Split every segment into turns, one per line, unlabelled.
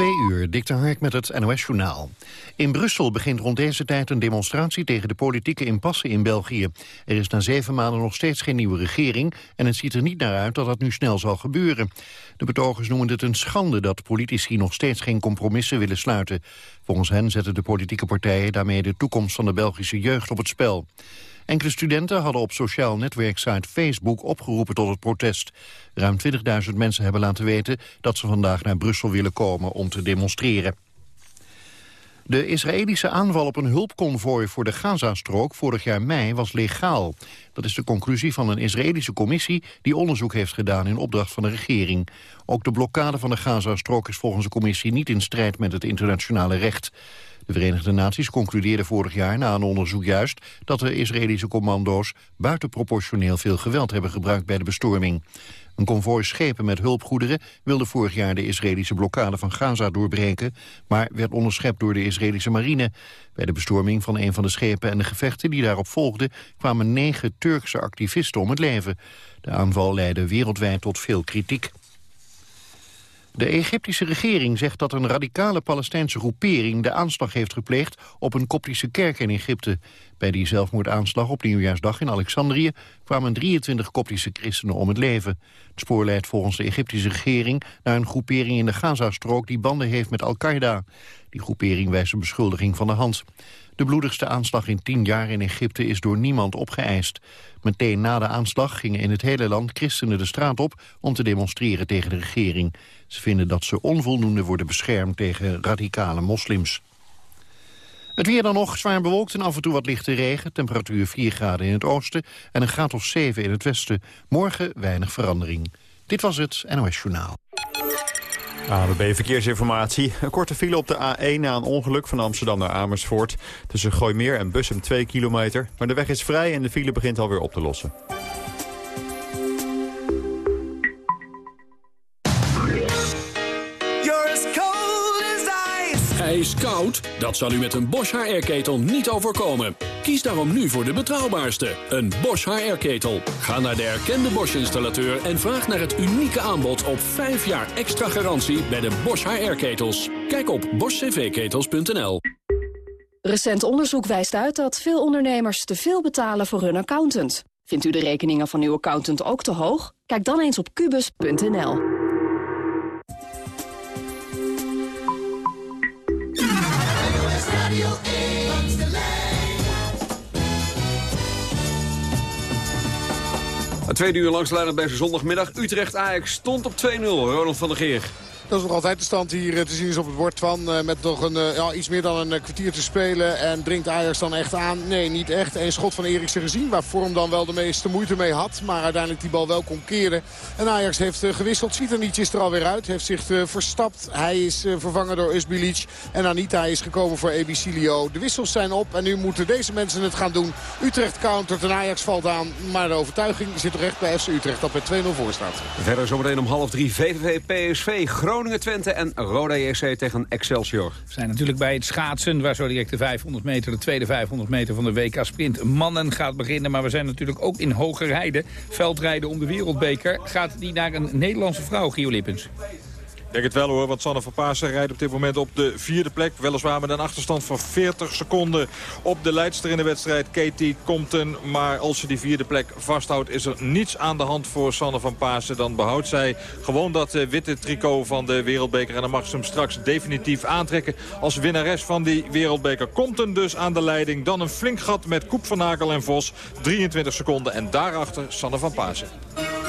Twee uur, Dikte Hark met het NOS-journaal. In Brussel begint rond deze tijd een demonstratie tegen de politieke impasse in België. Er is na zeven maanden nog steeds geen nieuwe regering... en het ziet er niet naar uit dat dat nu snel zal gebeuren. De betogers noemen het een schande dat politici nog steeds geen compromissen willen sluiten. Volgens hen zetten de politieke partijen daarmee de toekomst van de Belgische jeugd op het spel. Enkele studenten hadden op sociaal netwerksite Facebook opgeroepen tot het protest. Ruim 20.000 mensen hebben laten weten dat ze vandaag naar Brussel willen komen om te demonstreren. De Israëlische aanval op een hulpconvooi voor de Gazastrook vorig jaar mei was legaal. Dat is de conclusie van een Israëlische commissie die onderzoek heeft gedaan in opdracht van de regering. Ook de blokkade van de Gazastrook is volgens de commissie niet in strijd met het internationale recht. De Verenigde Naties concludeerden vorig jaar na een onderzoek juist... dat de Israëlische commando's buitenproportioneel veel geweld hebben gebruikt bij de bestorming. Een konvooi schepen met hulpgoederen wilde vorig jaar de Israëlische blokkade van Gaza doorbreken, maar werd onderschept door de Israëlische marine. Bij de bestorming van een van de schepen en de gevechten die daarop volgden kwamen negen Turkse activisten om het leven. De aanval leidde wereldwijd tot veel kritiek. De Egyptische regering zegt dat een radicale Palestijnse groepering de aanslag heeft gepleegd op een koptische kerk in Egypte. Bij die zelfmoordaanslag op Nieuwjaarsdag in Alexandrië kwamen 23 koptische christenen om het leven. Het spoor leidt volgens de Egyptische regering naar een groepering in de Gazastrook die banden heeft met Al-Qaeda. Die groepering wijst een beschuldiging van de hand. De bloedigste aanslag in tien jaar in Egypte is door niemand opgeëist. Meteen na de aanslag gingen in het hele land christenen de straat op om te demonstreren tegen de regering. Ze vinden dat ze onvoldoende worden beschermd tegen radicale moslims. Het weer dan nog zwaar bewolkt en af en toe wat lichte regen. Temperatuur 4 graden in het oosten en een graad of 7 in het westen. Morgen weinig verandering. Dit was het NOS Journaal.
ABB Verkeersinformatie. Een korte file op de A1 na een ongeluk van Amsterdam naar Amersfoort. Tussen Gooimeer en Bussum 2 kilometer. Maar de weg is vrij en de file begint alweer op te lossen.
Is koud? Dat zal u met een Bosch HR-ketel niet overkomen. Kies daarom nu voor de betrouwbaarste, een Bosch HR-ketel. Ga naar de erkende Bosch-installateur en vraag naar het unieke aanbod op 5 jaar extra garantie bij de Bosch HR-ketels. Kijk op boschcvketels.nl.
Recent onderzoek wijst uit dat veel ondernemers te veel betalen voor hun accountant. Vindt u de rekeningen van uw accountant ook te hoog? Kijk dan eens op kubus.nl.
Een tweede uur langs de deze zondagmiddag. Utrecht-Ajax stond op 2-0. Ronald van der Geer.
Dat is nog altijd de stand hier eh, te zien is op het bord van. Eh, met nog een, eh, ja, iets meer dan een kwartier te spelen. En dringt Ajax dan echt aan? Nee, niet echt. Een schot van Eriksen gezien. Waar Vorm dan wel de meeste moeite mee had. Maar uiteindelijk die bal wel kon keren. En Ajax heeft gewisseld. Ziet er niets er alweer uit. Heeft zich verstapt. Hij is vervangen door Usbilic. En Anita is gekomen voor Ebicilio. De wissels zijn op. En nu moeten deze mensen het gaan doen. Utrecht countert en Ajax valt aan. Maar de overtuiging zit toch echt bij FC Utrecht. Dat met 2-0 voor staat.
Verder zometeen om half drie VVV PSV. Groningen. Groningen-Twente en Roda JC tegen Excelsior.
We zijn natuurlijk bij het schaatsen, waar zo direct de 500 meter, de tweede 500 meter van de WK Sprint mannen gaat beginnen. Maar we zijn natuurlijk ook in hoger rijden, veldrijden om de wereldbeker. Gaat die naar een Nederlandse vrouw, Gio Lippens?
Denk het wel hoor, want Sanne van Paasen rijdt op dit moment op de vierde plek. Weliswaar met een achterstand van 40 seconden op de leidster in de wedstrijd, Katie Compton. Maar als ze die vierde plek vasthoudt, is er niets aan de hand voor Sanne van Paasen. Dan behoudt zij gewoon dat eh, witte tricot van de wereldbeker. En dan mag ze hem straks definitief aantrekken als winnares van die wereldbeker. Compton dus aan de leiding. Dan een flink gat met Koep van Akel en Vos. 23 seconden en daarachter Sanne van Paasen.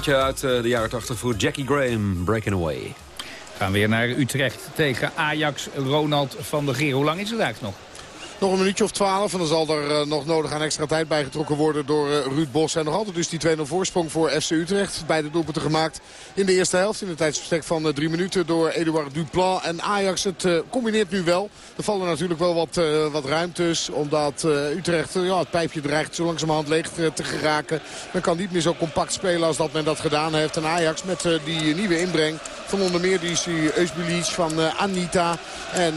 Klein uit de jaren 80 voor Jackie Graham, Breaking Away.
Gaan weer naar Utrecht tegen Ajax, Ronald van der Geer. Hoe lang is het eigenlijk nog?
Nog een minuutje of twaalf en dan zal er uh, nog nodig aan extra tijd bijgetrokken worden door uh, Ruud Bos. En nog altijd dus die 2-0 voorsprong voor FC Utrecht. Beide doelpunten gemaakt in de eerste helft. In een tijdsbestek van uh, drie minuten door Eduard Duplan. En Ajax het combineert nu wel. Er vallen natuurlijk wel wat, wat ruimtes. Omdat Utrecht ja, het pijpje dreigt zo langzamerhand leeg te geraken. Men kan niet meer zo compact spelen als dat men dat gedaan heeft. En Ajax met die nieuwe inbreng onder meer die Eusbilic van Anita. En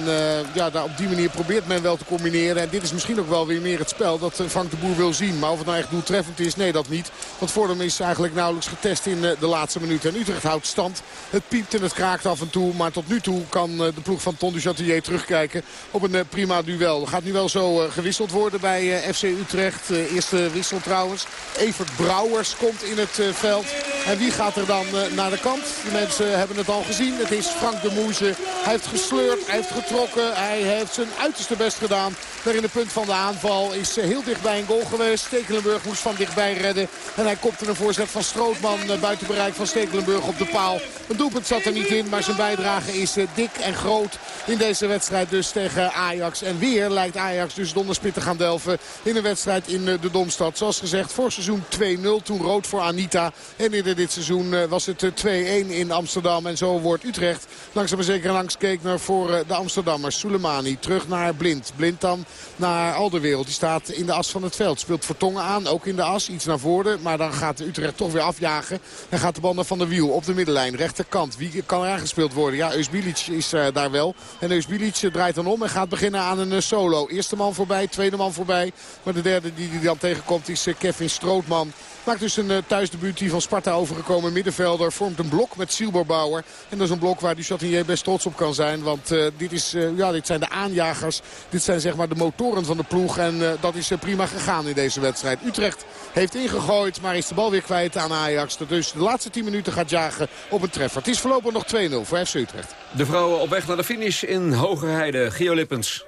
ja, daar op die manier probeert men wel te combineren en dit is misschien ook wel weer meer het spel dat eh, Frank de Boer wil zien. Maar of het nou echt doeltreffend is, nee dat niet. Want Vordem is eigenlijk nauwelijks getest in eh, de laatste minuten. En Utrecht houdt stand. Het piept en het kraakt af en toe. Maar tot nu toe kan eh, de ploeg van Ton du terugkijken op een prima duel. Gaat nu wel zo gewisseld worden bij FC Utrecht. Eerste wissel trouwens. Evert Brouwers komt in het veld. En wie gaat er dan naar de kant? De mensen hebben het al gezien. Het is Frank de Moeze. Hij heeft gesleurd, hij heeft getrokken. Hij heeft zijn uiterste best gedaan daar in de punt van de aanval is eh, heel dichtbij een goal geweest. Stekelenburg moest van dichtbij redden. En hij kopte een voorzet van Strootman eh, buiten bereik van Stekelenburg op de paal. Een doelpunt zat er niet in, maar zijn bijdrage is eh, dik en groot in deze wedstrijd dus tegen Ajax. En weer lijkt Ajax dus donderspit te gaan delven in een wedstrijd in de Domstad. Zoals gezegd, voor seizoen 2-0, toen rood voor Anita. En in dit seizoen was het 2-1 in Amsterdam. En zo wordt Utrecht langzaam maar zeker langs naar voor de Amsterdammers. Soleimani terug naar Blind. Blind dan naar Alderwereld. Die staat in de as van het veld. Speelt Vertongen aan, ook in de as. Iets naar voren. Maar dan gaat Utrecht toch weer afjagen. En gaat de bal naar Van der Wiel op de middenlijn. Rechterkant. Wie kan er aangespeeld worden? Ja, Eusbilic is uh, daar wel. En Eusbilic draait dan om en gaat beginnen aan een uh, solo. Eerste man voorbij, tweede man voorbij. Maar de derde die hij dan tegenkomt is Kevin Strootman. Maakt dus een thuisdebuut die van Sparta overgekomen middenvelder. Vormt een blok met Silberbauer. En dat is een blok waar Duchatinier best trots op kan zijn. Want uh, dit, is, uh, ja, dit zijn de aanjagers. Dit zijn zeg maar de motoren van de ploeg. En dat is prima gegaan in deze wedstrijd. Utrecht heeft ingegooid, maar is de bal weer kwijt aan Ajax. Dus de laatste 10 minuten gaat jagen op een treffer. Het is voorlopig nog 2-0 voor FC Utrecht.
De vrouwen op weg naar de finish in Hogerheide. Geo Lippens.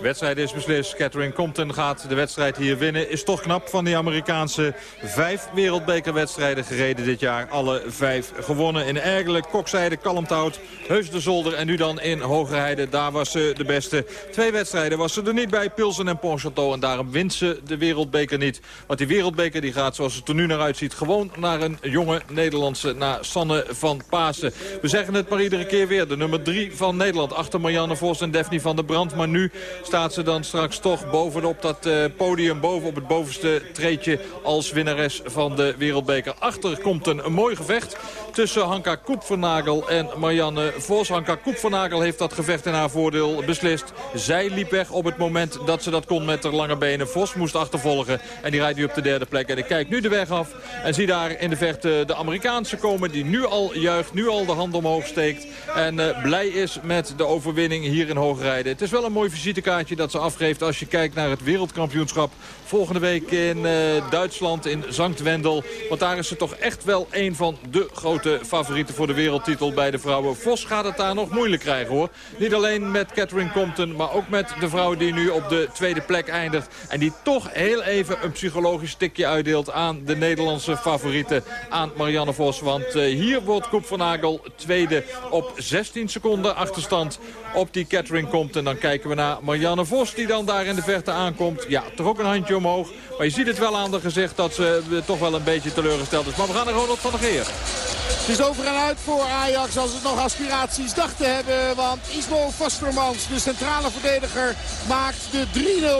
Wedstrijd is beslist. Catherine Compton gaat de wedstrijd hier winnen. Is toch knap van die Amerikaanse vijf wereldbekerwedstrijden gereden dit jaar. Alle vijf gewonnen. In Ergelijk, Kokzijde, Kalmthout, Heus de Zolder en nu dan in Hogerheide. Daar was ze de beste. Twee wedstrijden was ze er niet bij, Pilsen en Pontchâteau. En daarom wint ze de wereldbeker niet. Want die wereldbeker die gaat zoals het er nu naar uitziet... gewoon naar een jonge Nederlandse, naar Sanne van Pasen. We zeggen het maar iedere keer weer. De nummer drie van Nederland. Achter Marianne Vos en Daphne van der Brand. Maar nu staat ze dan straks toch bovenop dat uh, podium, boven op het bovenste treetje als winnares van de Wereldbeker. Achter komt een, mooi gevecht tussen Hanka Koepvernagel en Marianne Vos. Hanka Koepvernagel heeft dat gevecht in haar voordeel beslist. Zij liep weg op het moment dat ze dat kon met haar lange benen. Vos moest achtervolgen en die rijdt nu op de derde plek. En ik kijk nu de weg af en zie daar in de verte de Amerikaanse komen... die nu al juicht, nu al de hand omhoog steekt... en uh, blij is met de overwinning hier in Hoogrijden. Het is wel een mooi dat ze afgeeft als je kijkt naar het wereldkampioenschap volgende week in uh, Duitsland, in Zankt Wendel. Want daar is ze toch echt wel een van de grote favorieten voor de wereldtitel bij de vrouwen. Vos gaat het daar nog moeilijk krijgen hoor. Niet alleen met Catherine Compton, maar ook met de vrouw die nu op de tweede plek eindigt. En die toch heel even een psychologisch tikje uitdeelt aan de Nederlandse favorieten. Aan Marianne Vos. Want uh, hier wordt Koep van Nagel tweede op 16 seconden achterstand op die Catherine Compton. Dan kijken we naar Marianne Vos die dan daar in de verte aankomt. Ja, toch ook een handje Maar je ziet het wel aan de gezicht dat ze toch wel een beetje teleurgesteld is. Maar we gaan naar Ronald van der Geer.
Het is over en uit voor Ajax als het nog aspiraties dacht te hebben. Want Ismo Vastermans, de centrale verdediger, maakt de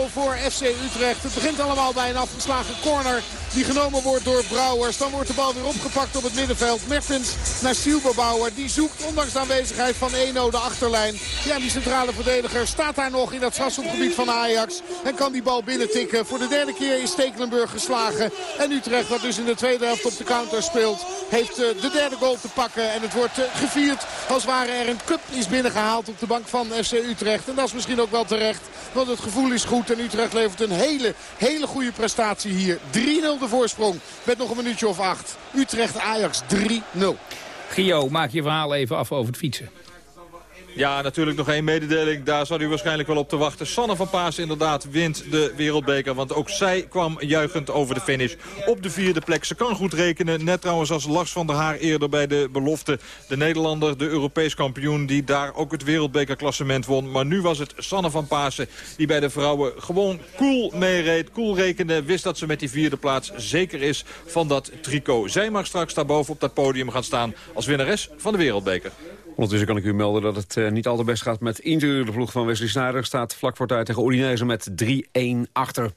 3-0 voor FC Utrecht. Het begint allemaal bij een afgeslagen corner die genomen wordt door Brouwers. Dan wordt de bal weer opgepakt op het middenveld. Mertens naar Silberbauer. Die zoekt ondanks de aanwezigheid van Eno de achterlijn. Ja, die centrale verdediger staat daar nog in dat strafschopgebied van Ajax. En kan die bal binnentikken. Voor de derde keer is Stekelenburg geslagen. En Utrecht, dat dus in de tweede helft op de counter speelt, heeft eh, de derde goal te pakken. En het wordt eh, gevierd als ware er een cup is binnengehaald op de bank van FC Utrecht. En dat is misschien ook wel terecht. Want het gevoel is goed. En Utrecht levert een hele, hele goede prestatie hier. 3-0 voorsprong. Met nog een minuutje of acht. Utrecht-Ajax 3-0.
Gio, maak je verhaal even af over het fietsen.
Ja, natuurlijk nog één mededeling. Daar zou u waarschijnlijk wel op te wachten. Sanne van Paas inderdaad wint de wereldbeker. Want ook zij kwam juichend over de finish op de vierde plek. Ze kan goed rekenen. Net trouwens als Lars van der Haar eerder bij de belofte. De Nederlander, de Europees kampioen, die daar ook het wereldbekerklassement won. Maar nu was het Sanne van Paasen die bij de vrouwen gewoon cool meereed. Cool rekende, wist dat ze met die vierde plaats zeker is van dat tricot. Zij mag straks daarboven op dat podium gaan staan als winnares van de wereldbeker.
Ondertussen kan ik u melden dat het uh, niet al te best gaat met Inter. De ploeg van Wesley Sneijder staat vlak voor tijd tegen Udinese met 3-1 achter.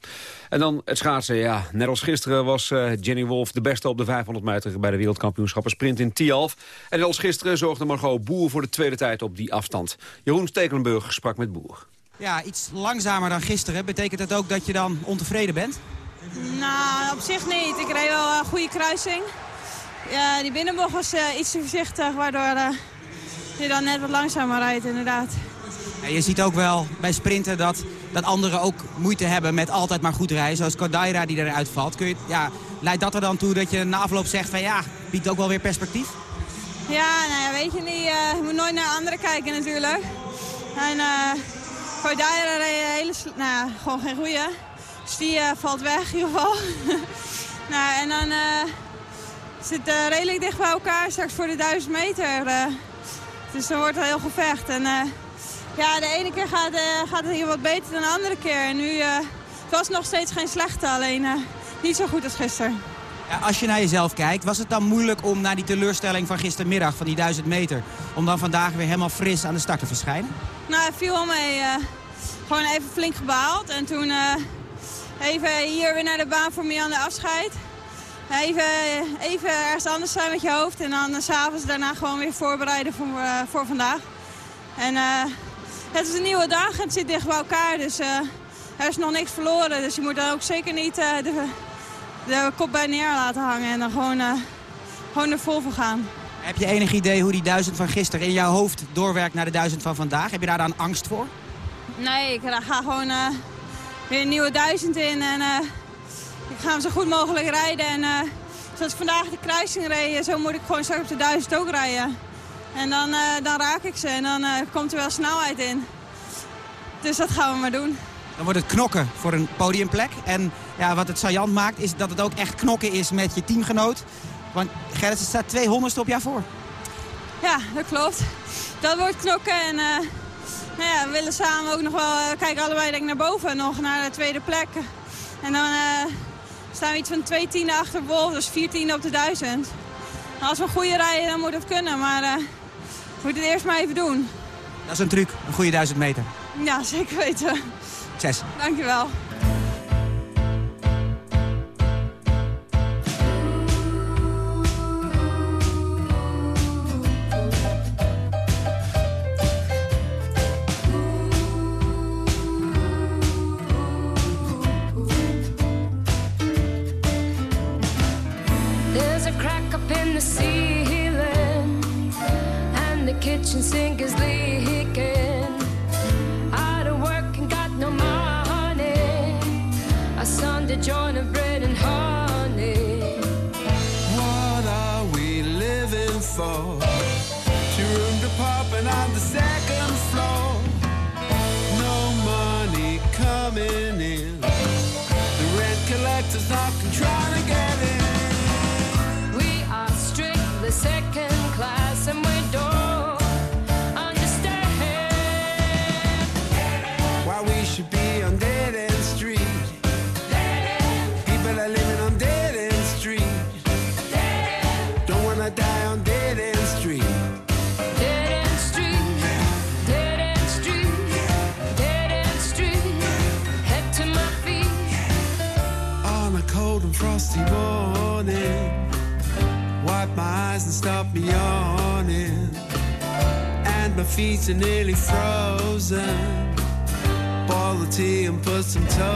En dan het schaatsen, ja. Net als gisteren was uh, Jenny Wolf de beste op de 500 meter... bij de wereldkampioenschappen sprint in Tialf. En net als gisteren zorgde Margot Boer voor de tweede tijd op die afstand. Jeroen Stekelenburg sprak met Boer.
Ja, iets langzamer dan gisteren. Betekent dat ook dat je dan ontevreden bent?
Nou, op zich niet. Ik reed wel een goede kruising. Ja, die binnenbocht was uh, iets te voorzichtig, waardoor je dan net wat langzamer rijdt inderdaad.
Ja, je ziet ook wel bij sprinten dat, dat anderen ook moeite hebben met altijd maar goed rijden. Zoals Kodaira die eruit valt. Kun je, ja, leidt dat er dan toe dat je na afloop zegt van ja, biedt ook wel weer perspectief?
Ja, nou ja, weet je niet. Uh, je moet nooit naar anderen kijken natuurlijk. En uh, Kodaira reed hele, nou gewoon geen goeie. Dus die uh, valt weg in ieder geval. nou, en dan zit redelijk dicht bij elkaar straks voor de 1000 meter. Dus dan wordt het heel gevecht. En uh, ja, de ene keer gaat, uh, gaat het hier wat beter dan de andere keer. En nu uh, het was nog steeds geen slechte, alleen niet zo goed als gisteren.
Ja, als je naar jezelf kijkt, was het dan moeilijk om na die teleurstelling van gistermiddag, van die 1000 meter, om dan vandaag weer helemaal fris aan de start te verschijnen?
Nou, het viel wel mee. gewoon even flink gebaald. En toen even hier weer naar de baan voor Mian de afscheid. Even, even ergens anders zijn met je hoofd. En dan s'avonds daarna gewoon weer voorbereiden voor, uh, voor vandaag. En uh, het is een nieuwe dag. Het zit dicht bij elkaar. Dus er is nog niks verloren. Dus je moet dan ook zeker niet de, de, kop bij neer laten hangen. En dan gewoon, gewoon er vol voor gaan.
Heb je enig idee hoe die duizend van gisteren in jouw hoofd doorwerkt naar de duizend van vandaag? Heb je daar dan angst voor?
Nee, ik ga gewoon weer een nieuwe duizend in. En ik ga hem zo goed mogelijk rijden. En uh, zoals ik vandaag de kruising reed, zo moet ik gewoon straks op de duizend ook rijden. En dan, uh, dan raak ik ze en dan uh, komt er wel snelheid in. Dus dat gaan we maar doen.
Dan wordt het knokken voor een podiumplek. En ja, wat het saillant maakt is dat het ook echt knokken is met je teamgenoot. Want Gerritsen staat 200 op jou voor.
Ja, dat klopt. Dat wordt knokken en nou ja, we willen samen ook nog wel... kijken allebei denk ik naar boven nog, naar de tweede plek. En dan staan we iets van twee tienden achter Wolf, dus vier tienden op de duizend. als we een goede rijden, dan moet het kunnen, maar uh, we moeten het eerst maar even doen.
Dat is een truc, een goede duizend meter.
Ja, zeker weten.
Succes.
Dankjewel.
Tea and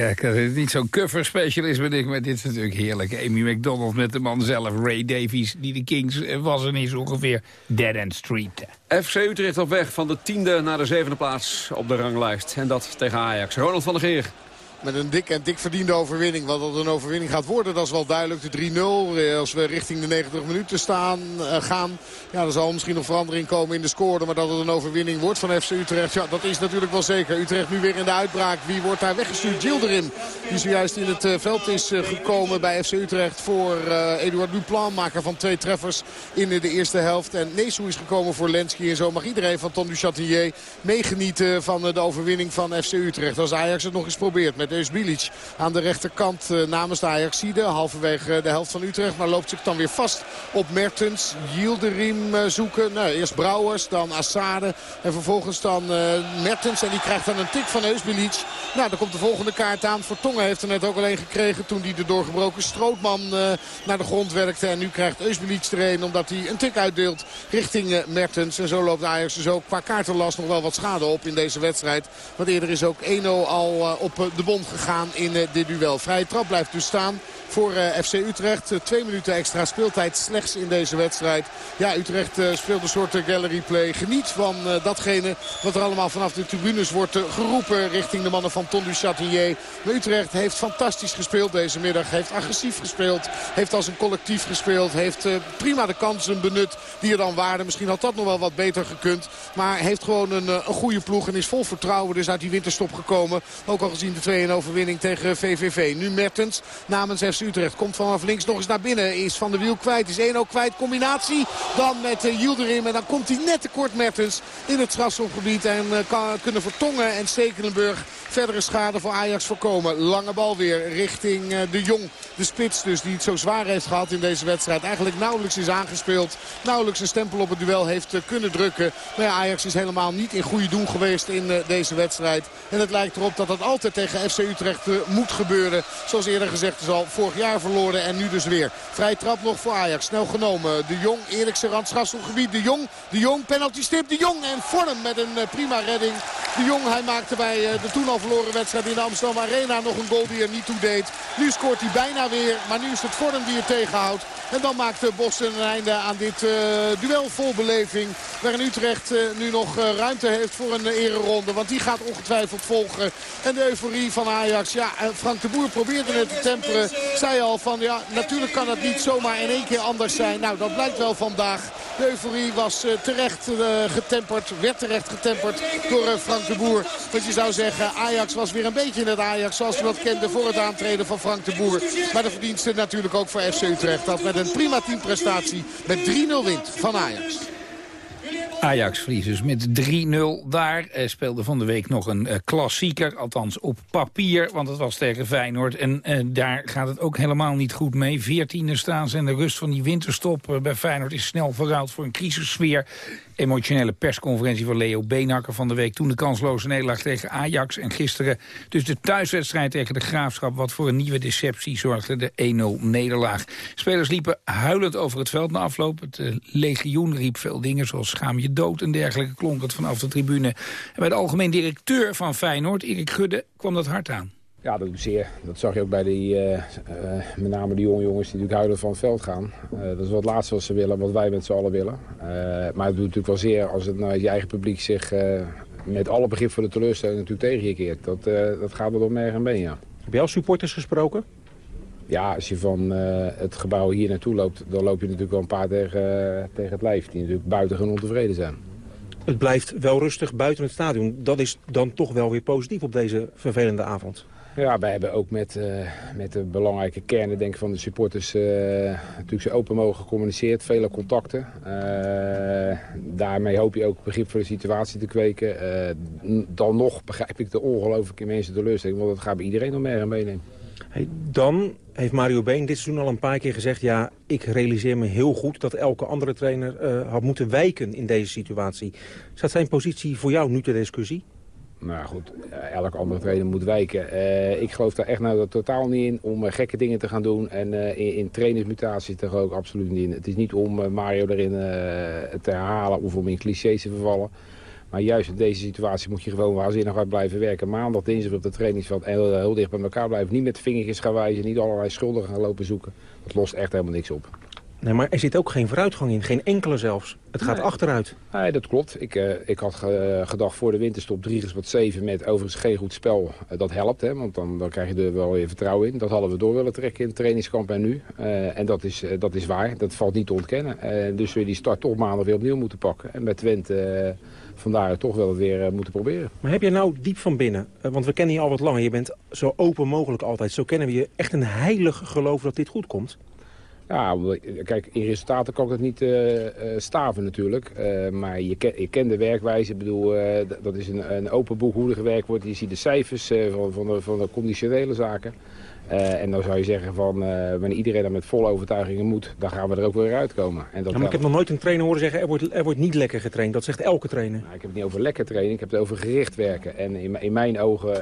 Ben niet zo'n cover-specialist ben ik, maar dit is natuurlijk heerlijk. Amy McDonald met de man zelf, Ray Davies, die de Kings eh, was en is ongeveer Dead End Street.
FC Utrecht op weg van de tiende naar de zevende plaats op de ranglijst. En dat tegen Ajax. Ronald van der Geer.
Met een dik en dik verdiende overwinning. Wat dat een overwinning gaat worden, dat is wel duidelijk. De 3-0, eh, als we richting de 90 minuten staan, uh, gaan. Ja, er zal misschien nog verandering komen in de score. Maar dat het een overwinning wordt van FC Utrecht, ja, dat is natuurlijk wel zeker. Utrecht nu weer in de uitbraak. Wie wordt daar weggestuurd? Gilderim, die zojuist in het uh, veld is gekomen bij FC Utrecht voor Eduard Duplan. Maker van twee treffers in de eerste helft. En Nesu is gekomen voor Lenski. En zo mag iedereen van Ton du Chatelier meegenieten van de overwinning van FC Utrecht. Als Ajax het nog eens probeert met Eus Bilic aan de rechterkant uh, namens de Ajaxide. Halverwege de helft van Utrecht. Maar loopt zich dan weer vast op Mertens. Yildirim uh, zoeken. Nou, eerst Brouwers, dan Assade. En vervolgens dan uh, Mertens. En die krijgt dan een tik van Eusbilic. Nou, dan komt de volgende kaart aan. Vertongen heeft er net ook alleen gekregen toen hij de doorgebroken Strootman naar de grond werkte. En nu krijgt Eusbilic er een omdat hij een tik uitdeelt richting Mertens. En zo loopt Ajax dus ook qua kaartenlast nog wel wat schade op in deze wedstrijd. Want eerder is ook 1-0 al op de bond gegaan in dit duel. Vrije trap blijft dus staan voor FC Utrecht. Twee minuten extra speeltijd slechts in deze wedstrijd. Ja, Utrecht speelt een soort gallery play. Geniet van datgene wat er allemaal vanaf de tribunes wordt geroepen richting de mannen van Ton du Chatinier. Maar Utrecht heeft fantastisch gespeeld deze middag. Heeft agressief gespeeld. Heeft als een collectief gespeeld. Heeft prima de kansen benut die er dan waren. Misschien had dat nog wel wat beter gekund. Maar heeft gewoon een, een goede ploeg en is vol vertrouwen dus uit die winterstop gekomen. Ook al gezien de 2-1 overwinning tegen VVV. Nu Mertens namens FC Utrecht. Komt vanaf links nog eens naar binnen. Is Van de Wiel kwijt. Is 1 ook kwijt. Combinatie dan met uh, Yildirim. En dan komt hij net tekort Mertens in het strafschopgebied. En uh, kan, kunnen Vertongen en Stekelenburg verdere schade voor Ajax voorkomen. Lange bal weer richting uh, de Jong. De spits dus die het zo zwaar heeft gehad in deze wedstrijd. Eigenlijk nauwelijks is aangespeeld. Nauwelijks een stempel op het duel heeft kunnen drukken. Maar ja, Ajax is helemaal niet in goede doen geweest in deze wedstrijd. En het lijkt erop dat dat altijd tegen FC Utrecht moet gebeuren. Zoals eerder gezegd is al jaar verloren en nu dus weer. Vrij trap nog voor Ajax. Snel genomen. De Jong, Eriksen randschafselgebied. De Jong, de Jong, penalty stip. De Jong en Vorm met een prima redding. De Jong, hij maakte bij de toen al verloren wedstrijd in de Amsterdam Arena nog een goal die er niet toe deed. Nu scoort hij bijna weer, maar nu is het Vorm die het tegenhoudt. En dan maakt Bos een einde aan dit uh, duel vol beleving. Waarin Utrecht nu nog ruimte heeft voor een ereronde. Want die gaat ongetwijfeld volgen. En de euforie van Ajax. Ja, Frank de Boer probeerde het te temperen. Zei al van ja, natuurlijk kan het niet zomaar in één keer anders zijn. Nou, dat blijkt wel vandaag. De euforie was terecht getemperd. Werd terecht getemperd door Frank de Boer. Want je zou zeggen, Ajax was weer een beetje in het Ajax zoals we dat kenden voor het aantreden van Frank de Boer. Maar de verdienste natuurlijk ook voor FC Utrecht. Dat met een prima teamprestatie met 3-0 wint van Ajax.
Ajax verliest dus met 3-0 daar. Eh, speelde van de week nog een uh, klassieker, althans op papier, want het was tegen Feyenoord. En uh, daar gaat het ook helemaal niet goed mee. Veertiende staan ze en de rust van die winterstop bij Feyenoord is snel verruild voor een crisissfeer emotionele persconferentie van Leo Beenhakker van de week. Toen de kansloze nederlaag tegen Ajax. En gisteren dus de thuiswedstrijd tegen de Graafschap. Wat voor een nieuwe deceptie zorgde de 1-0 nederlaag. Spelers liepen huilend over het veld na afloop. Het uh, legioen riep veel dingen zoals schaam je dood en dergelijke. Klonk het vanaf de tribune. En bij de algemeen directeur van Feyenoord, Erik Gudde, kwam dat hard aan.
Ja, dat doet zeer. Dat zag je ook bij die, uh, uh, met name die jonge jongens die natuurlijk huilen van het veld gaan. Uh, dat is wat het laatste wat ze willen, wat wij met z'n allen willen. maar het doet natuurlijk wel zeer als het nou, je eigen publiek zich met alle begrip voor de teleurstelling natuurlijk tegen je keert. Dat, dat gaat wel door merg en been, ja.
Heb je al supporters gesproken?
Ja, als je van het gebouw hier naartoe loopt, dan loop je natuurlijk wel een paar tegen, tegen het lijf. Die natuurlijk buitengewoon ontevreden zijn.
Het blijft wel rustig buiten het stadion. Dat is dan toch wel weer positief op deze vervelende avond.
Ja, wij hebben ook met, uh, met de belangrijke kernen denk ik, van de supporters uh, natuurlijk zo open mogen gecommuniceerd. Vele contacten. Uh, daarmee hoop je ook begrip voor de situatie te kweken. dan nog begrijp ik de ongelooflijke mensen teleurstelling, want dat gaat bij iedereen om en meenemen.
Hey, dan heeft Mario Been dit seizoen al een paar keer gezegd... ja, ik realiseer me heel goed dat elke andere trainer eh, had moeten wijken in deze situatie. Staat zijn positie voor jou nu ter discussie?
Nou goed, eh, elke andere trainer moet wijken. Eh, ik geloof daar echt nou totaal niet in om eh, gekke dingen te gaan doen. En in, in trainersmutaties er ook absoluut niet in. Het is niet om Mario erin te herhalen of om in clichés te vervallen. Maar juist in deze situatie moet je gewoon waanzinnig hard blijven werken. Maandag, dinsdag op het trainingsveld en heel, heel dicht bij elkaar blijven. Niet met vingertjes gaan wijzen, niet allerlei schuldigen gaan lopen zoeken. Dat lost echt helemaal niks op.
Nee, maar er zit ook geen vooruitgang in. Geen enkele zelfs. Het gaat
Nee.
achteruit.
Nee, dat klopt. Ik, eh, ik had ge- gedacht voor de winterstop 3 wat 7 met overigens geen goed spel. Eh, dat helpt, hè, want dan, dan krijg je er wel weer vertrouwen in. Dat hadden we door willen trekken in het trainingskamp en nu. Eh, en dat is, eh, dat is waar. Dat valt niet te ontkennen. Eh, dus we die start toch maandag weer opnieuw moeten pakken. En met Twente eh, vandaar toch wel weer eh, moeten proberen.
Maar heb jij nou diep van binnen, eh, want we kennen je al wat langer... je bent zo open mogelijk altijd, zo kennen we je... echt een heilig geloof dat dit goed komt?
Ja, kijk, in resultaten kan ik het niet eh, eh, staven natuurlijk. Eh, maar je, ken, je kent de werkwijze. Ik bedoel, dat is een, een open boek hoe er gewerkt wordt. Je ziet de cijfers van, van, de, van de conditionele zaken. En dan zou je zeggen van, wanneer iedereen er met volle overtuigingen moet, dan gaan we er ook weer uitkomen. En dat
Ja, maar ik heb nog nooit een trainer horen zeggen... Er wordt, er wordt niet lekker getraind. Dat zegt elke trainer.
Nou, ik heb het niet over lekker trainen, ik heb het over gericht werken. En in, in mijn ogen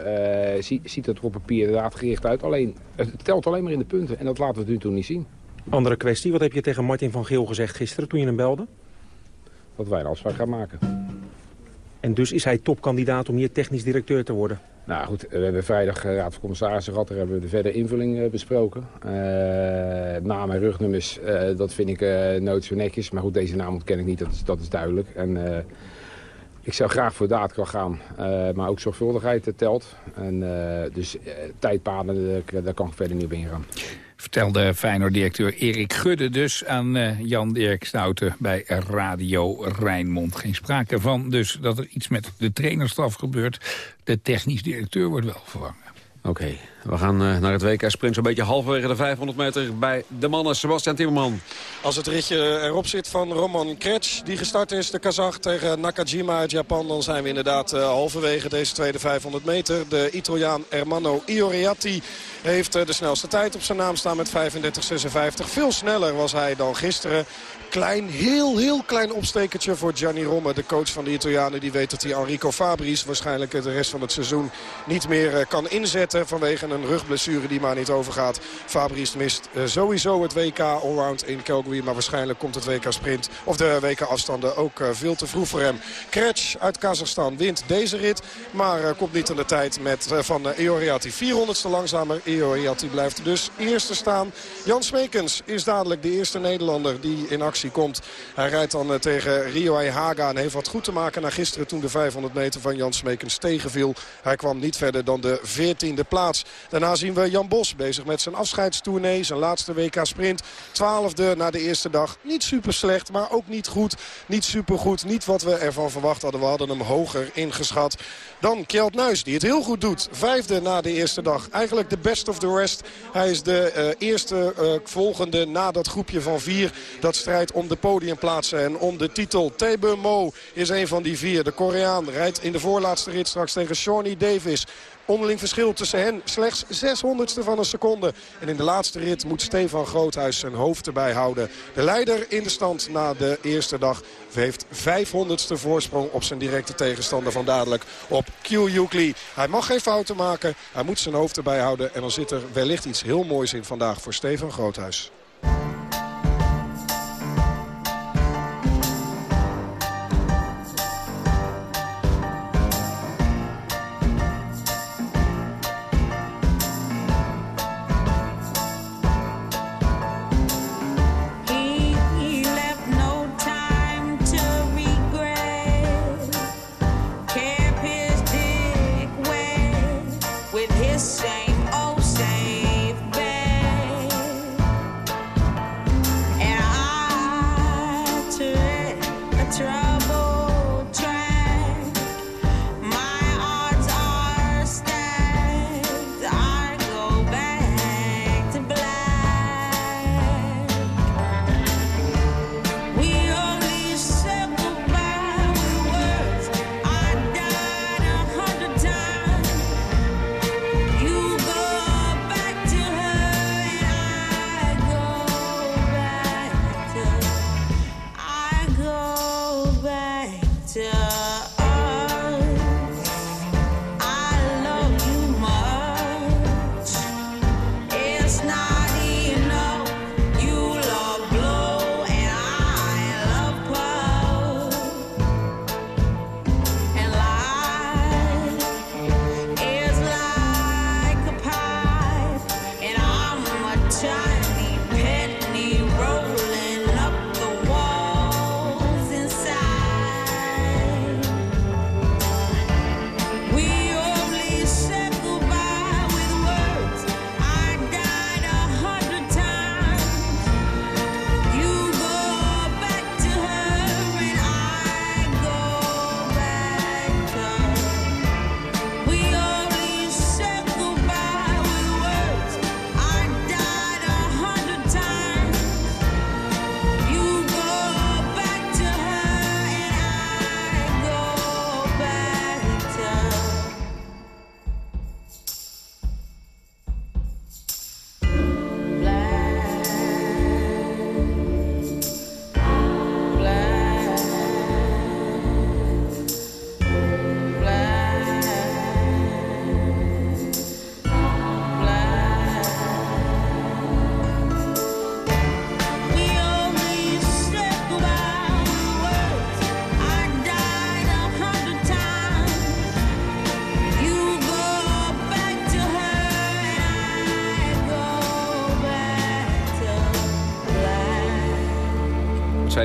zie- ziet het er op papier inderdaad gericht uit. Alleen, het telt alleen maar in de punten. En dat laten we nu toe niet zien.
Andere kwestie, wat heb je tegen Martin van Geel gezegd gisteren toen je hem belde?
Dat wij een afspraak gaan maken.
En dus is hij topkandidaat om hier technisch directeur te worden?
Nou goed, we hebben vrijdag eh, Raad van Commissarissen gehad. Daar hebben we de verdere invulling eh, besproken. Eh naam en rugnummers, dat vind ik nooit zo netjes. Maar goed, deze naam ontken ik niet, dat is, dat is duidelijk. En ik zou graag voor daadkracht gaan. maar ook zorgvuldigheid telt. En, dus tijdpaden, daar kan ik verder niet op ingaan.
Vertelde Feyenoord-directeur Erik Gudde dus aan eh, Jan-Dirk Stouten bij Radio Rijnmond. Geen sprake van dus dat er iets met de trainerstaf gebeurt. De technisch directeur wordt wel vervangen.
Oké, we gaan eh, naar het WK Sprint. Zo'n beetje halverwege de 500 meter bij de mannen. Sebastian Timmerman.
Als het ritje erop zit van Roman Kretsch, die gestart is, de Kazach tegen Nakajima uit Japan... dan zijn we inderdaad eh, halverwege deze tweede 500 meter. De Italiaan Ermanno Ioriatti heeft eh, de snelste tijd op zijn naam staan met 35-56. Veel sneller was hij dan gisteren. Klein, heel, heel klein opstekertje voor Gianni Romme. De coach van de Italianen die weet dat hij Enrico Fabris waarschijnlijk de rest van het seizoen niet meer eh, kan inzetten. Vanwege een rugblessure die maar niet overgaat. Fabris mist eh, sowieso het WK Allround in Calgary. Maar waarschijnlijk komt het WK Sprint of de WK afstanden ook eh, veel te vroeg voor hem. Kretsch uit Kazachstan wint deze rit. Maar komt niet aan de tijd met, van Ioriatti. 400ste langzamer. Ioriatti blijft dus eerste staan. Jan Smekens is dadelijk de eerste Nederlander die in actie komt. Hij rijdt dan eh, tegen Rio Haga en heeft wat goed te maken na gisteren toen de 500 meter van Jan Smekens tegenviel. Hij kwam niet verder dan de 14e plaats. Daarna zien we Jan Bos bezig met zijn afscheidstournee, zijn laatste WK sprint. Twaalfde na de eerste dag. Niet super slecht, maar ook niet goed. Niet super goed. Niet wat we ervan verwacht hadden. We hadden hem hoger ingeschat. Dan Kjeld Nuis, die het heel goed doet. Vijfde na de eerste dag. Eigenlijk de best of the rest. Hij is de uh, eerste uh, volgende na dat groepje van vier. Dat strijdt om de podiumplaatsen en om de titel. Tebe Mo is een van die vier. De Koreaan rijdt in de voorlaatste rit straks tegen Shawnee Davis. Onderling verschil tussen hen slechts 600ste van een seconde. En in de laatste rit moet Stefan Groothuis zijn hoofd erbij houden. De leider in de stand na de eerste dag heeft 500ste voorsprong op zijn directe tegenstander van dadelijk op Q Ukli. Hij mag geen fouten maken, hij moet zijn hoofd erbij houden. En dan zit er wellicht iets heel moois in vandaag voor Stefan Groothuis.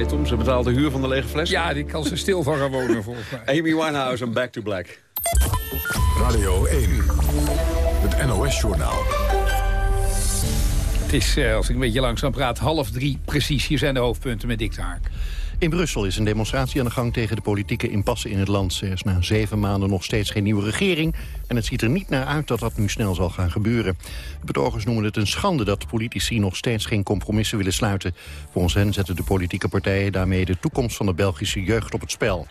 Zei je Tom? Ze betaalde de huur van de lege fles?
Ja, die kan ze stil van gaan wonen volgens mij.
Amy Winehouse en Back to Black.
Radio 1, het NOS-journaal.
Het is, eh, als ik een beetje langzaam praat, half drie precies. Hier zijn de hoofdpunten met Dick de Haak.
In Brussel is een demonstratie aan de gang tegen de politieke impasse in het land. Er is na zeven maanden nog steeds geen nieuwe regering... en het ziet er niet naar uit dat dat nu snel zal gaan gebeuren. De betogers noemen het een schande dat politici nog steeds geen compromissen willen sluiten. Volgens hen zetten de politieke partijen daarmee de toekomst van de Belgische jeugd op het spel.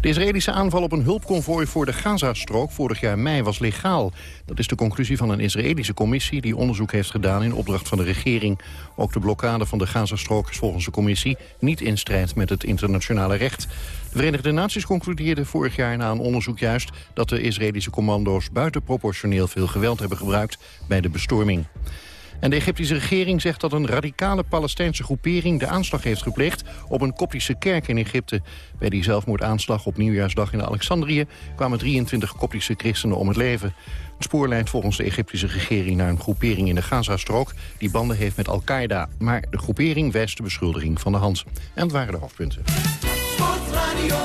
De Israëlische aanval op een hulpconvooi voor de Gazastrook vorig jaar mei was legaal. Dat is de conclusie van een Israëlische commissie die onderzoek heeft gedaan in opdracht van de regering. Ook de blokkade van de Gazastrook is volgens de commissie niet in strijd met het internationale recht. De Verenigde Naties concludeerden vorig jaar na een onderzoek juist dat de Israëlische commando's buitenproportioneel veel geweld hebben gebruikt bij de bestorming. En de Egyptische regering zegt dat een radicale Palestijnse groepering de aanslag heeft gepleegd op een koptische kerk in Egypte. Bij die zelfmoordaanslag op nieuwjaarsdag in Alexandrië kwamen 23 koptische christenen om het leven. Het spoor leidt volgens de Egyptische regering naar een groepering in de Gazastrook die banden heeft met Al-Qaeda. Maar de groepering wijst de beschuldiging van de hand. En het waren de hoofdpunten.
Sportradio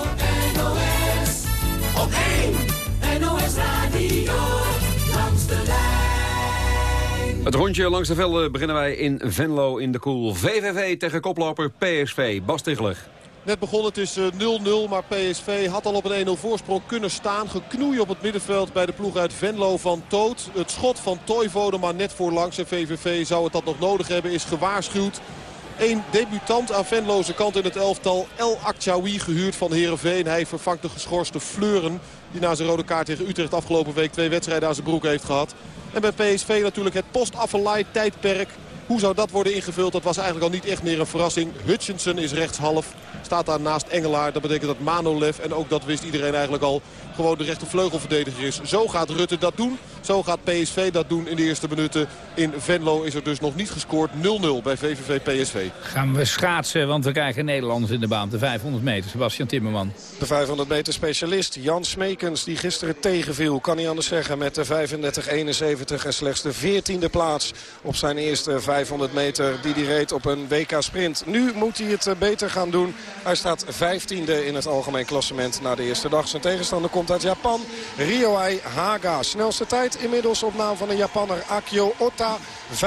Het rondje langs de velden beginnen wij in Venlo in de Koel. VVV tegen koploper PSV. Bas Tichler.
Net begonnen, het is eh, 0-0, maar PSV had al op een 1-0 voorsprong kunnen staan. Geknoei op het middenveld bij de ploeg uit Venlo van Toot. Het schot van Toivonen, maar net voorlangs. En VVV zou het dat nog nodig hebben, is gewaarschuwd. Een debutant aan Venloze kant in het elftal. El Akchaoui gehuurd van Heerenveen. Hij vervangt de geschorste Fleuren. Die na zijn rode kaart tegen Utrecht afgelopen week twee wedstrijden aan zijn broek heeft gehad. En bij PSV natuurlijk het post tijdperk. Hoe zou dat worden ingevuld? Dat was eigenlijk al niet echt meer een verrassing. Hutchinson is rechtshalf. Staat daar naast Engelaar. Dat betekent dat Manolev, en ook dat wist iedereen eigenlijk al, gewoon de rechtervleugelverdediger is. Zo gaat Rutte dat doen. Zo gaat PSV dat doen in de eerste minuten. In Venlo is er dus nog niet gescoord. 0-0 bij VVV PSV.
Gaan we schaatsen, want we krijgen Nederlanders in de baan. De 500 meter, Sebastian Timmerman.
De 500 meter specialist Jan Smekens die gisteren tegenviel. Kan niet anders zeggen met de 35-71 en slechts de 14e plaats op zijn eerste 500 meter die hij reed op een WK sprint. Nu moet hij het eh, beter gaan doen. Hij staat 15e in het algemeen klassement na de eerste dag. Zijn tegenstander komt uit Japan. Ryoai Haga. Snelste tijd inmiddels op naam van een Japanner Akio Ota. 35.03.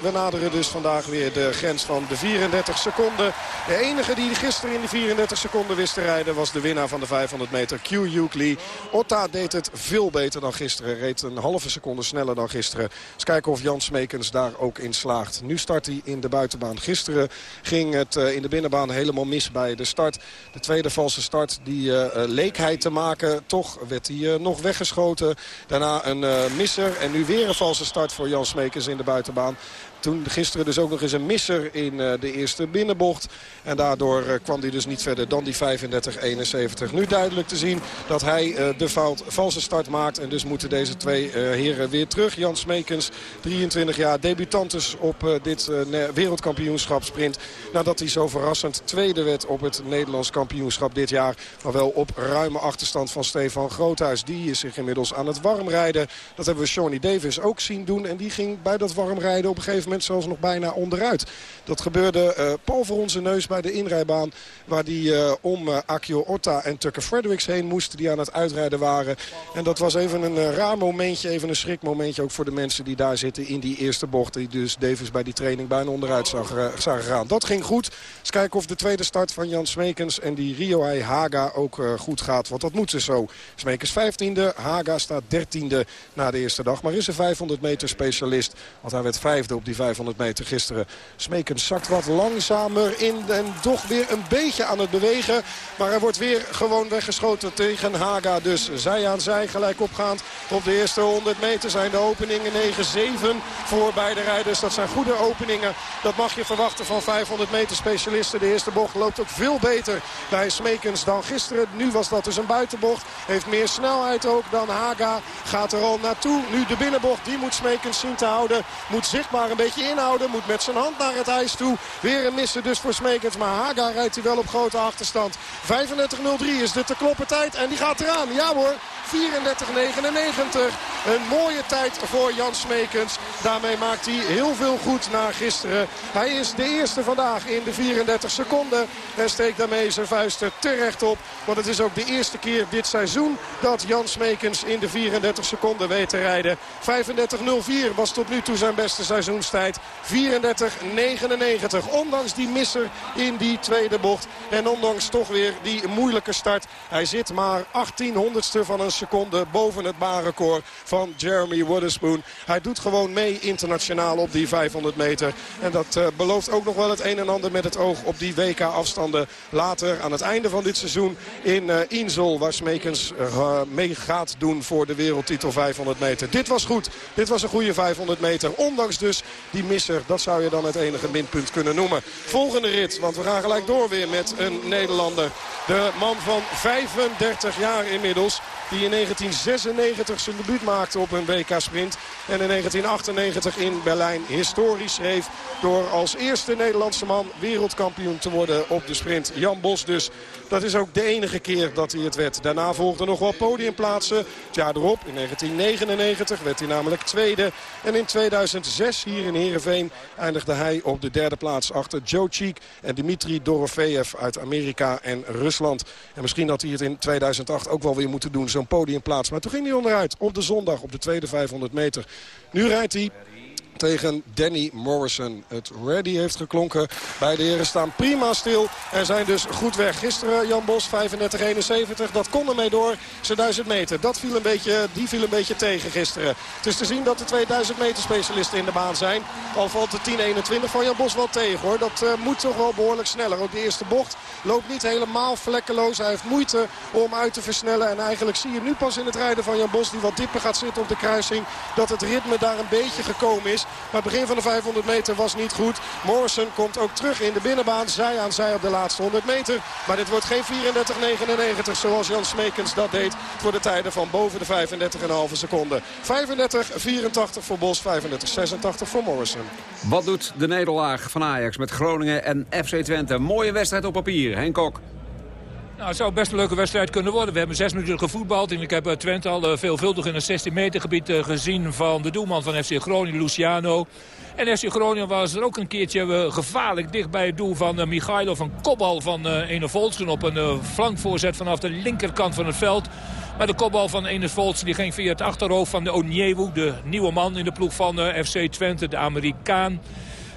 We naderen dus vandaag weer de grens van de 34 seconden. De enige die gisteren in de 34 seconden wist te rijden was de winnaar van de 500 meter Q Lee. Otta deed het veel beter dan gisteren. Reed een halve seconde sneller dan gisteren. Eens kijken of Jan Smekens daar ook in slaagt. Nu start hij in de buitenbaan. Gisteren ging het eh, in de binnenbaan helemaal mis bij de start. De tweede valse start die uh, leek hij te maken. Toch werd hij nog weggeschoten. Daarna een misser. En nu weer een valse start voor Jan Smekens in de buitenbaan. Toen gisteren dus ook nog eens een misser in de eerste binnenbocht. En daardoor kwam hij dus niet verder dan die 35-71. Nu duidelijk te zien dat hij de fout, valse start maakt. En dus moeten deze twee heren weer terug. Jan Smekens, 23 jaar, debutant dus op dit wereldkampioenschap sprint. Nadat hij zo verrassend tweede werd op het Nederlands kampioenschap dit jaar. Maar wel op ruime achterstand van Stefan Groothuis. Die is zich inmiddels aan het warmrijden. Dat hebben we Shawnee Davis ook zien doen. En die ging bij dat warmrijden op een gegeven moment zelfs nog bijna onderuit. Dat gebeurde uh, pal voor onze neus bij de inrijbaan. Waar die uh, om uh, Akio Otta en Tucker Fredericks heen moesten. Die aan het uitrijden waren. En dat was even een raar momentje. Even een schrikmomentje ook voor de mensen die daar zitten in die eerste bocht. Die dus Davis bij die training bijna onderuit zag, gaan. Dat ging goed. Eens kijken of de tweede start van Jan Smekens en die Riohei Haga ook goed gaat. Want dat moet ze zo. Smekens 15e, Haga staat 13e na de eerste dag. Maar is een 500 meter specialist. Want hij werd vijfde op die 500 meter gisteren. Smekens zakt wat langzamer in en toch weer een beetje aan het bewegen. Maar hij wordt weer gewoon weggeschoten tegen Haga. Dus zij aan zij gelijk opgaand. Op de eerste 100 meter zijn de openingen 9-7 voor beide rijders. Dat zijn goede openingen. Dat mag je verwachten van 500 meter specialisten. De eerste bocht loopt ook veel beter bij Smekens dan gisteren. Nu was dat dus een buitenbocht. Heeft meer snelheid ook dan Haga. Gaat er al naartoe. Nu de binnenbocht. Die moet Smekens zien te houden. Moet zichtbaar een beetje beetje inhouden. Moet met zijn hand naar het ijs toe. Weer een missen dus voor Smekens. Maar Haga rijdt hij wel op grote achterstand. 35-0-3 is de te kloppen tijd. En die gaat eraan. Ja hoor. 34-99. Een mooie tijd voor Jan Smekens. Daarmee maakt hij heel veel goed na gisteren. Hij is de eerste vandaag in de 34 seconden. En steekt daarmee zijn vuisten terecht op. Want het is ook de eerste keer dit seizoen dat Jan Smekens in de 34 seconden weet te rijden. 35-04 was tot nu toe zijn beste seizoenstijd. 34-99. Ondanks die misser in die tweede bocht. En ondanks toch weer die moeilijke start. Hij zit maar 1800ste van een seconde boven het baanrecord van Jeremy Wooderspoon. Hij doet gewoon mee internationaal op die 500 meter. En dat uh, belooft ook nog wel het een en ander met het oog op die WK-afstanden. Later aan het einde van dit seizoen in uh, Insel. Waar Smekens uh, mee gaat doen voor de wereldtitel 500 meter. Dit was goed. Dit was een goede 500 meter. Ondanks dus die misser. Dat zou je dan het enige minpunt kunnen noemen. Volgende rit. Want we gaan gelijk door weer met een Nederlander. De man van 35 jaar inmiddels. Die in 1996 zijn debuut maakte op een WK-sprint. En in 1998 in Berlijn historisch schreef. Door als eerste Nederlandse man wereldkampioen te worden op de sprint. Jan Bos dus. Dat is ook de enige keer dat hij het werd. Daarna volgden nog wel podiumplaatsen. Het jaar erop, in 1999, werd hij namelijk tweede. En in 2006 hier in Heerenveen eindigde hij op de derde plaats achter Joe Cheek en Dimitri Dorofeev uit Amerika en Rusland. En misschien had hij het in 2008 ook wel weer moeten doen, zo'n podiumplaats. Maar toen ging hij onderuit op de zondag op de tweede 500 meter. Nu rijdt hij tegen Danny Morrison. Het ready heeft geklonken. Beide heren staan prima stil en zijn dus goed weg. Gisteren Jan Bos 35-71. Dat kon ermee door. Zijn 1000 meter. Dat viel een beetje, die viel een beetje tegen gisteren. Het is te zien dat de 2000 meter specialisten in de baan zijn. Al valt de 10-21 van Jan Bos wel tegen hoor. Dat uh, moet toch wel behoorlijk sneller. Ook de eerste bocht loopt niet helemaal vlekkeloos. Hij heeft moeite om uit te versnellen. En eigenlijk zie je nu pas in het rijden van Jan Bos die wat dieper gaat zitten op de kruising. Dat het ritme daar een beetje gekomen is. Maar het begin van de 500 meter was niet goed. Morrison komt ook terug in de binnenbaan. Zij aan zij op de laatste 100 meter. Maar dit wordt geen 34-99 zoals Jan Smekens dat deed. Voor de tijden van boven de 35,5 seconden. 35-84 voor Bos, 35-86 voor Morrison.
Wat doet de nederlaag van Ajax met Groningen en FC Twente? Mooie wedstrijd op papier. Henk Kok.
Nou, het zou best een leuke wedstrijd kunnen worden. We hebben zes minuten gevoetbald. En ik heb Twente al veelvuldig in het 16 meter gebied gezien van de doelman van FC Groningen, Luciano. En FC Groningen was er ook een keertje gevaarlijk dicht bij het doel van Michailov. Een kopbal van Ene Voltsen op een flankvoorzet vanaf de linkerkant van het veld. Maar de kopbal van Enes Voltsen die ging via het achterhoofd van de Onyewu. De nieuwe man in de ploeg van FC Twente, de Amerikaan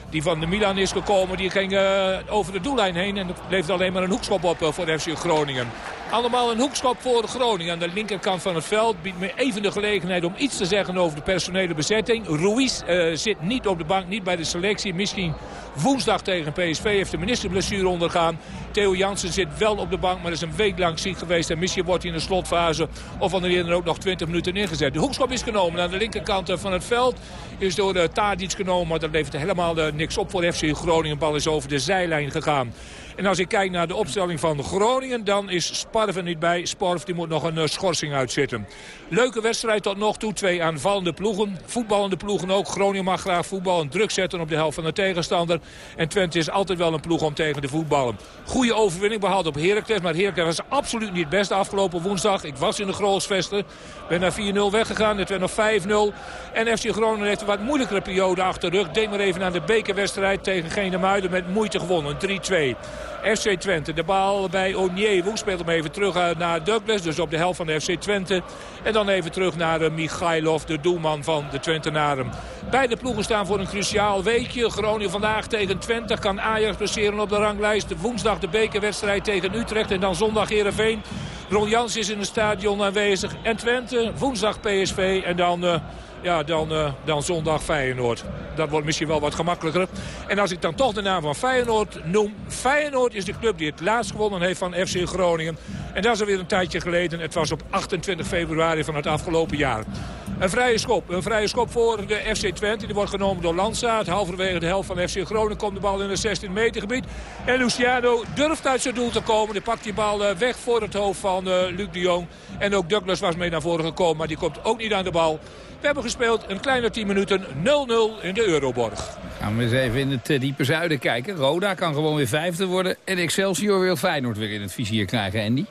die van de Milan is gekomen. Die ging uh, over de doellijn heen en er bleef alleen maar een hoekschop op uh, voor FC Groningen. Allemaal een hoekschop voor Groningen aan de linkerkant van het veld. Biedt me even de gelegenheid om iets te zeggen over de personele bezetting. Ruiz uh, zit niet op de bank, niet bij de selectie. Misschien woensdag tegen PSV heeft de ministerblessure ondergaan. Theo Jansen zit wel op de bank, maar is een week lang ziek geweest. En misschien wordt hij in de slotfase of wanneer dan ook nog 20 minuten ingezet. De hoekschop is genomen aan de linkerkant van het veld. Is door de Tadic genomen, maar dat levert helemaal niks op voor FC Groningen. Bal is over de zijlijn gegaan. En als ik kijk naar de opstelling van Groningen, dan is Sparf er niet bij. Sparf die moet nog een uh, schorsing uitzitten. Leuke wedstrijd tot nog toe. Twee aanvallende ploegen. Voetballende ploegen ook. Groningen mag graag voetbal en druk zetten op de helft van de tegenstander. En Twente is altijd wel een ploeg om tegen de voetballen. Goede overwinning behaald op Heracles. Maar Heracles was absoluut niet het beste afgelopen woensdag. Ik was in de Groosvesten. Ben naar 4-0 weggegaan. Het werd nog 5-0. En FC Groningen heeft een wat moeilijkere periode achter de rug. Deed maar even aan de bekerwedstrijd tegen Genemuiden met moeite gewonnen. 3-2. FC Twente. De bal bij Onyewu speelt hem even terug naar Douglas. Dus op de helft van de FC Twente. En dan even terug naar uh, Michailov, de doelman van de Twentenaren. Beide ploegen staan voor een cruciaal weekje. Groningen vandaag tegen Twente. Kan Ajax passeren op de ranglijst. Woensdag de bekerwedstrijd tegen Utrecht. En dan zondag Heerenveen. Ron Jans is in het stadion aanwezig. En Twente, woensdag PSV. En dan... Uh, ja, dan, uh, dan zondag Feyenoord. Dat wordt misschien wel wat gemakkelijker. En als ik dan toch de naam van Feyenoord noem. Feyenoord is de club die het laatst gewonnen heeft van FC Groningen. En dat is alweer een tijdje geleden. Het was op 28 februari van het afgelopen jaar. Een vrije schop. Een vrije schop voor de FC Twente. Die wordt genomen door Landsaat. Halverwege de helft van FC Groningen komt de bal in het 16 meter gebied. En Luciano durft uit zijn doel te komen. Die pakt die bal eh, weg voor het hoofd van uh, Luc de Jong. En ook Douglas was mee naar voren gekomen. Maar die komt ook niet aan de bal. We hebben gespeeld een kleine 10 minuten 0-0 in de Euroborg.
Gaan we eens even in het uh, diepe zuiden kijken. Roda kan gewoon weer vijfde worden. En Excelsior wil Feyenoord weer in het vizier krijgen, Andy.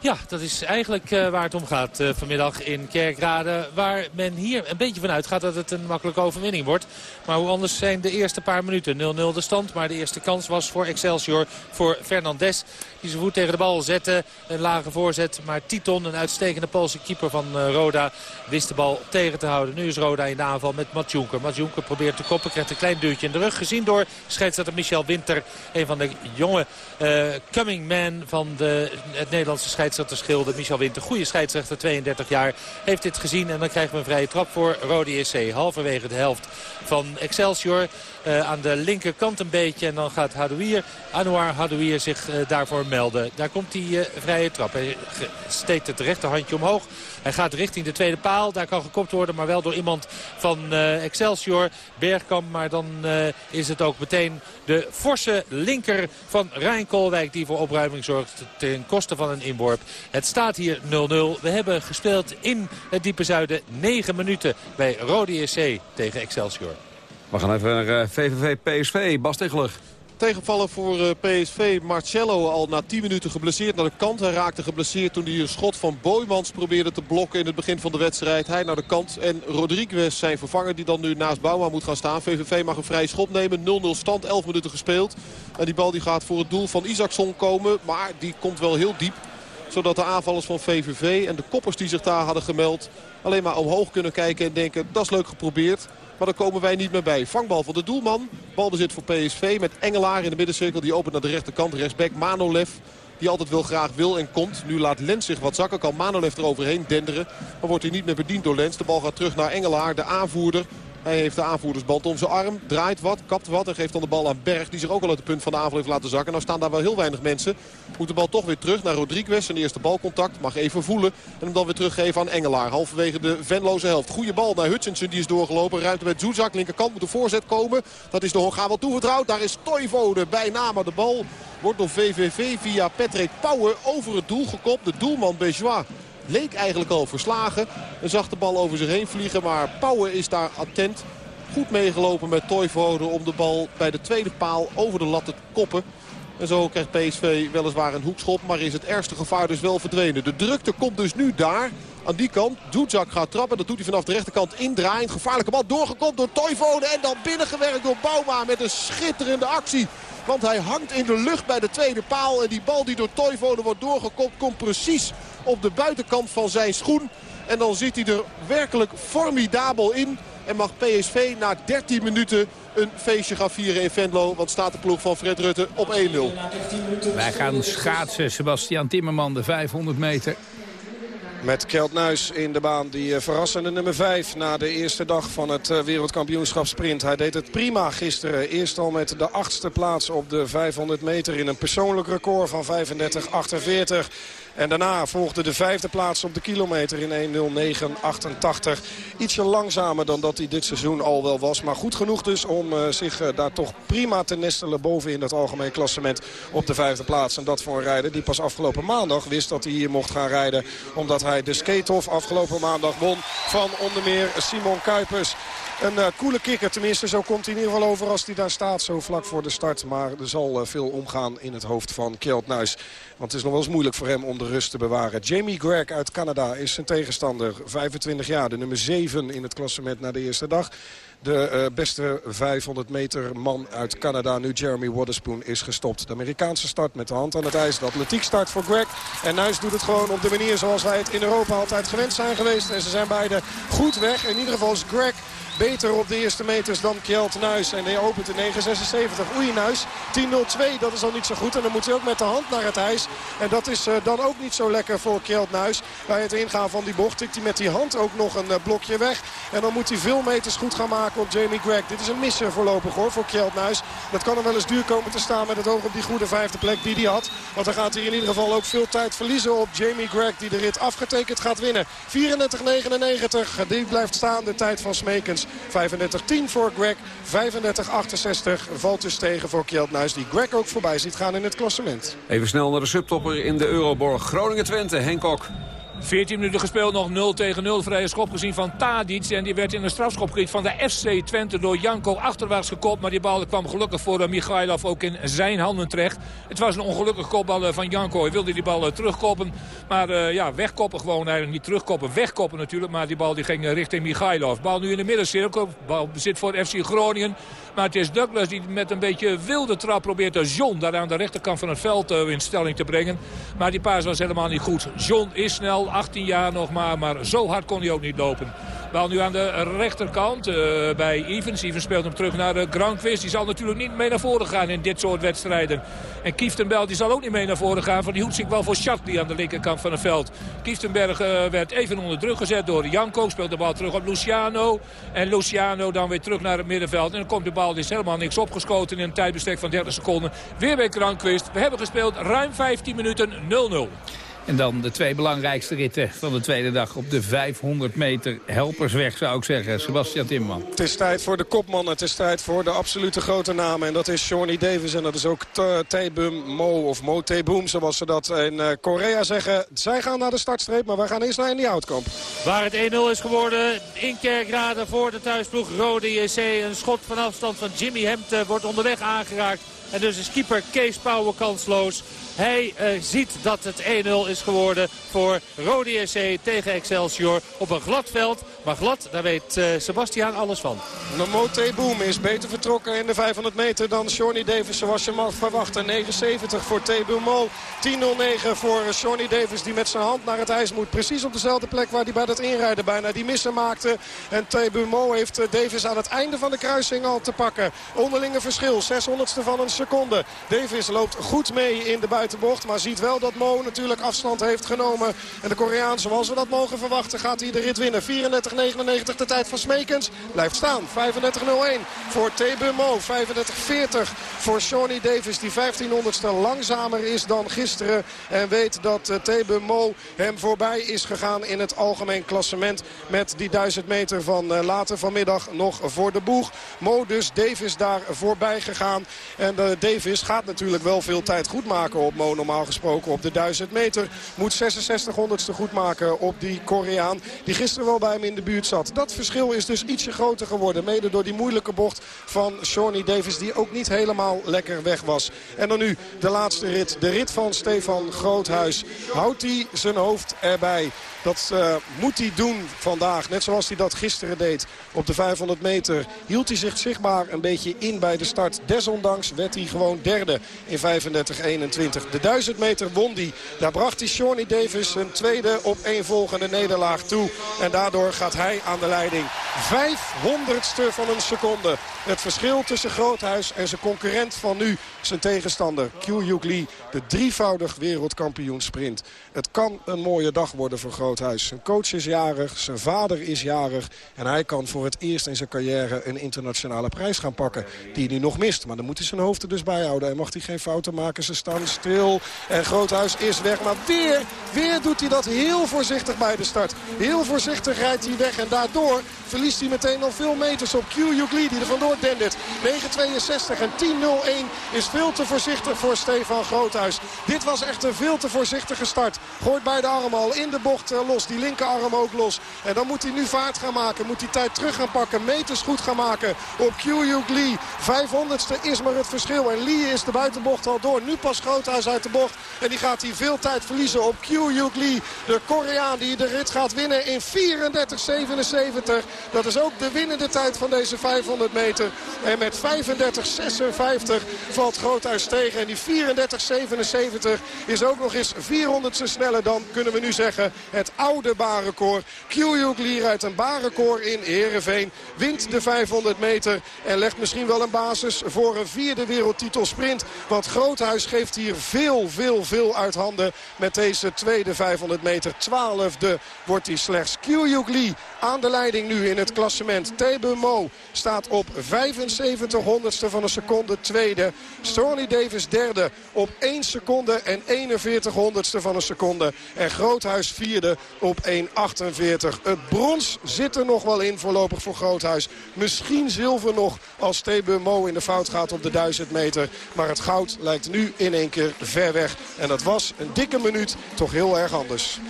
Ja, dat is eigenlijk uh, waar het om gaat uh, vanmiddag in Kerkrade. Waar men hier een beetje van uitgaat dat het een makkelijke overwinning wordt. Maar hoe anders zijn de eerste paar minuten. 0-0 de stand, maar de eerste kans was voor Excelsior, voor Fernandes. Die zijn voet tegen de bal zette. Een lage voorzet. Maar Titon, een uitstekende Poolse keeper van uh, Roda, wist de bal tegen te houden. Nu is Roda in de aanval met Mats Jonker. Mats Jonker probeert te koppen. Krijgt een klein duwtje in de rug. Gezien door scheidsrechter Michel Winter. Een van de jonge coming man van de, het Nederlandse scheidsrechterschilde. Michel Winter, goede scheidsrechter, 32 jaar. Heeft dit gezien en dan krijgen we een vrije trap voor Rode SC. Halverwege de helft van Excelsior. Uh, aan de linkerkant een beetje. En dan gaat Hadouier, Anouar Hadouier zich uh, daarvoor melden. Daar komt die uh, vrije trap. Hij steekt het rechterhandje omhoog. Hij gaat richting de tweede paal. Daar kan gekopt worden, maar wel door iemand van Excelsior. Bergkamp, maar dan is het ook meteen de forse linker van Rijn Koolwijk... die voor opruiming zorgt ten koste van een inworp. Het staat hier 0-0. We hebben gespeeld in het diepe zuiden 9 minuten bij Rode SC tegen Excelsior.
We gaan even naar uh, VVV PSV. Bas Tegeler.
Tegenvallen voor uh, PSV. Marcello al na 10 minuten geblesseerd naar de kant. Hij raakte geblesseerd toen hij een schot van Boymans probeerde te blokken in het begin van de wedstrijd. Hij naar de kant. En Rodriguez zijn vervanger die dan nu naast Bouma moet gaan staan. VVV mag een vrije schop nemen. 0-0 stand, 11 minuten gespeeld. En die bal die gaat voor het doel van Isaacson komen. Maar die komt wel heel diep. Zodat de aanvallers van VVV en de koppers die zich daar hadden gemeld... alleen maar omhoog kunnen kijken en denken dat is leuk geprobeerd. Maar daar komen wij niet meer bij. Vangbal van de doelman. Balbezit voor PSV met Engelaar in de middencirkel. Die opent naar de rechterkant. Rechtsback Manolev. Die altijd wel graag wil en komt. Nu laat Lens zich wat zakken. Kan Manolev eroverheen denderen. Maar wordt hij niet meer bediend door Lens. De bal gaat terug naar Engelaar. De aanvoerder. Hij heeft de aanvoerdersband om zijn arm. Draait wat, kapt wat en geeft dan de bal aan Berg. Die zich ook al uit het punt van de aanval heeft laten zakken. Nou staan daar wel heel weinig mensen. Moet de bal toch weer terug naar Rodriguez. Zijn eerste balcontact. Mag even voelen. En hem dan weer teruggeven aan Engelaar. Halverwege de Venloze helft. Goede bal naar Hutchinson. Die is doorgelopen. Ruimte met Zuzak. Linkerkant moet de voorzet komen. Dat is de Hongaar wel toevertrouwd. Daar is Toivonen bijna. Maar de bal wordt door VVV via Patrick Pauwen over het doel gekopt. De doelman Bejois leek eigenlijk al verslagen. En zag de bal over zich heen vliegen. Maar Pauwen is daar attent. Goed meegelopen met Toivonen om de bal bij de tweede paal over de lat te koppen. En zo krijgt PSV weliswaar een hoekschop. Maar is het ergste gevaar dus wel verdwenen. De drukte komt dus nu daar. Aan die kant. Doedzak gaat trappen. Dat doet hij vanaf de rechterkant indraaiend. Gevaarlijke bal doorgekomen door Toivonen. En dan binnengewerkt door Bouma met een schitterende actie. Want hij hangt in de lucht bij de tweede paal. En die bal die door Toivonen wordt doorgekopt komt precies op de buitenkant van zijn schoen. En dan zit hij er werkelijk formidabel in. En mag PSV na 13 minuten een feestje gaan vieren in Venlo. Want staat de ploeg van Fred Rutte op 1-0.
Wij gaan schaatsen. Sebastian Timmerman, de 500 meter.
Met Kjeld Nuis in de baan. Die uh, verrassende nummer 5 na de eerste dag van het uh, wereldkampioenschap sprint. Hij deed het prima gisteren. Eerst al met de achtste plaats op de 500 meter in een persoonlijk record van 35-48. En daarna volgde de vijfde plaats op de kilometer in 1.09.88. Ietsje langzamer dan dat hij dit seizoen al wel was. Maar goed genoeg dus om uh, zich uh, daar toch prima te nestelen boven in het algemeen klassement op de vijfde plaats. En dat voor een rijder die pas afgelopen maandag wist dat hij hier mocht gaan rijden. Omdat hij de skatehof afgelopen maandag won van onder meer Simon Kuipers. Een uh, coole kikker, tenminste zo komt hij in ieder geval over als hij daar staat. Zo vlak voor de start, maar er zal veel omgaan in het hoofd van Kjeld Nuis. Want het is nog wel eens moeilijk voor hem om de rust te bewaren. Jamie Greg uit Canada is zijn tegenstander. 25 jaar, de nummer 7 in het klassement na de eerste dag. De uh, beste 500 meter man uit Canada, nu Jeremy Waterspoon, is gestopt. De Amerikaanse start met de hand aan het ijs. De atletiek start voor Greg. En Nuis doet het gewoon op de manier zoals wij het in Europa altijd gewend zijn geweest. En ze zijn beide goed weg. In ieder geval is Greg beter op de eerste meters dan Kjeld Nuis. En hij opent in 9.76. Oei Nuis, 10.02, dat is al niet zo goed. En dan moet hij ook met de hand naar het ijs. En dat is uh, dan ook niet zo lekker voor Kjeld Nuis. Bij het ingaan van die bocht tikt hij met die hand ook nog een uh, blokje weg. En dan moet hij veel meters goed gaan maken op Jamie Greg. Dit is een misser voorlopig hoor voor Kjeld Nuis. Dat kan hem wel eens duur komen te staan met het oog op die goede vijfde plek die hij had. Want dan gaat hij in ieder geval ook veel tijd verliezen op Jamie Greg die de rit afgetekend gaat winnen. 34.99, die blijft staan de tijd van Smekens. 35.10 voor Greg, 35.68 valt dus tegen voor Kjeld Nuis die Greg ook voorbij ziet gaan in het klassement.
Even snel naar de subtopper in de Euroborg. Groningen-Twente, Henk Kok.
14 minuten gespeeld, nog 0 tegen 0. Vrije schop gezien van Tadic. En die werd in een strafschopgebied van de FC Twente door Janko achterwaarts gekopt. Maar die bal kwam gelukkig voor uh, Michailov ook in zijn handen terecht. Het was een ongelukkig kopbal uh, van Janko. Hij wilde die bal uh, terugkoppen. Maar ja, wegkoppen gewoon. Eigenlijk niet terugkoppen, wegkoppen natuurlijk. Maar die bal die ging richting Michailov. Bal nu in de middencirkel. Bal bezit voor FC Groningen. Maar het is Douglas die met een beetje wilde trap probeert de John daar aan de rechterkant van het veld in stelling te brengen. Maar die paas was helemaal niet goed. John is snel, 18 jaar nog maar, maar zo hard kon hij ook niet lopen. Wel nu aan de rechterkant uh, bij Evans. Evans speelt hem terug naar uh, Granqvist. Die zal natuurlijk niet mee naar voren gaan in dit soort wedstrijden. En Kieftenbel die zal ook niet mee naar voren gaan. Van die hoedt zich wel voor Schatli aan de linkerkant van het veld. Kieftenberg uh, werd even onder druk gezet door Janko. Speelt de bal terug op Luciano. En Luciano dan weer terug naar het middenveld. En dan komt de bal, er is helemaal niks opgeschoten in een tijdbestek van 30 seconden. Weer bij Granqvist. We hebben gespeeld ruim 15 minuten 0-0. En dan de twee belangrijkste ritten van de tweede dag op de 500 meter helpersweg, zou ik zeggen. Sebastian Timmerman.
Het is tijd voor de kopmannen. Het is tijd voor de absolute grote namen. En dat is Shawnee Davis en dat is ook Taebum Mo of Mo Taebum, zoals ze dat in Korea zeggen. Zij gaan naar de startstreep, maar wij gaan eerst naar Andy Houtkamp.
Waar het 1-0 is geworden in Kerkrade voor de thuisploeg Rode JC. Een schot van afstand van Jimmy Hemte wordt onderweg aangeraakt. En dus is keeper Kees Pauwen kansloos. Hij uh, ziet dat het 1-0 is geworden voor Rode SC tegen Excelsior op een glad veld. Maar glad, daar weet uh, Sebastiaan alles van.
Mote Boom is beter vertrokken in de 500 meter dan Shawnee Davis zoals je mag verwachten. 9,70 voor Mo. 10,09 voor Shawnee Davis die met zijn hand naar het ijs moet. Precies op dezelfde plek waar hij bij dat inrijden bijna die missen maakte. En Mo heeft Davis aan het einde van de kruising al te pakken. Onderlinge verschil, 600ste van een seconde. Davis loopt goed mee in de buitenbocht. Maar ziet wel dat Mo natuurlijk afstand heeft genomen. En de Koreaan, zoals we dat mogen verwachten, gaat hij de rit winnen. 34-99 de tijd van Smekens. Blijft staan. 35-01 voor Tebe Mo. 35-40 voor Shawnee Davis. Die 1500ste langzamer is dan gisteren. En weet dat uh, Tebe Mo hem voorbij is gegaan in het algemeen klassement. Met die 1000 meter van uh, later vanmiddag nog voor de boeg. Mo dus Davis daar voorbij gegaan. En uh, Davis gaat natuurlijk wel veel tijd goed maken op Normaal gesproken op de 1000 meter. Moet 66 honderdste goed maken op die Koreaan. Die gisteren wel bij hem in de buurt zat. Dat verschil is dus ietsje groter geworden. Mede door die moeilijke bocht van Shawnee Davis. Die ook niet helemaal lekker weg was. En dan nu de laatste rit. De rit van Stefan Groothuis. Houdt hij zijn hoofd erbij. Dat uh, moet hij doen vandaag. Net zoals hij dat gisteren deed op de 500 meter. Hield hij zich zichtbaar een beetje in bij de start. Desondanks werd hij gewoon derde in 35-21. De 1000 meter won. Daar bracht hij Shawnee Davis een tweede op één volgende nederlaag toe. En daardoor gaat hij aan de leiding. 500ste van een seconde. Het verschil tussen Groothuis en zijn concurrent van nu, zijn tegenstander Kyu Lee. De drievoudig wereldkampioen sprint. Het kan een mooie dag worden voor Groothuis. Zijn coach is jarig, zijn vader is jarig. En hij kan voor het eerst in zijn carrière een internationale prijs gaan pakken. Die hij nu nog mist. Maar dan moet hij zijn hoofd er dus bij houden. En mag hij geen fouten maken. Ze staan. En Groothuis is weg. Maar weer, weer doet hij dat heel voorzichtig bij de start. Heel voorzichtig rijdt hij weg. En daardoor verliest hij meteen al veel meters op Q Lee die er vandoor dendert. 9.62 en 10.01 is veel te voorzichtig voor Stefan Groothuis. Dit was echt een veel te voorzichtige start. Gooit beide armen al in de bocht eh, los. Die linkerarm ook los. En dan moet hij nu vaart gaan maken. Moet hij tijd terug gaan pakken. Meters goed gaan maken op Q Lee. 500ste is maar het verschil. En Lee is de buitenbocht al door. Nu pas Groothuis uit de bocht. En die gaat hier veel tijd verliezen op Kyu Lee. De Koreaan die de rit gaat winnen in 34-77. Dat is ook de winnende tijd van deze 500 meter. En met 35-56 valt Groothuis tegen. En die 34-77 is ook nog eens 400ste sneller dan, kunnen we nu zeggen, het oude baanrecord. Kyu Lee rijdt een baanrecord in Heerenveen. Wint de 500 meter en legt misschien wel een basis voor een vierde wereldtitel sprint. Want Groothuis geeft hier veel, veel, veel uit handen met deze tweede 500 meter. Twaalfde wordt hij slechts. Kyuyuk Lee aan de leiding nu in het klassement. Tebe Mo staat op 75 honderdste van een seconde tweede. Stormy Davis derde op 1 seconde en 41 honderdste van een seconde. En Groothuis vierde op 1,48. Het brons zit er nog wel in voorlopig voor Groothuis. Misschien zilver nog als Tebe Mo in de fout gaat op de 1000 meter. Maar het goud lijkt nu in één keer ver weg. En dat was een dikke minuut toch heel erg anders.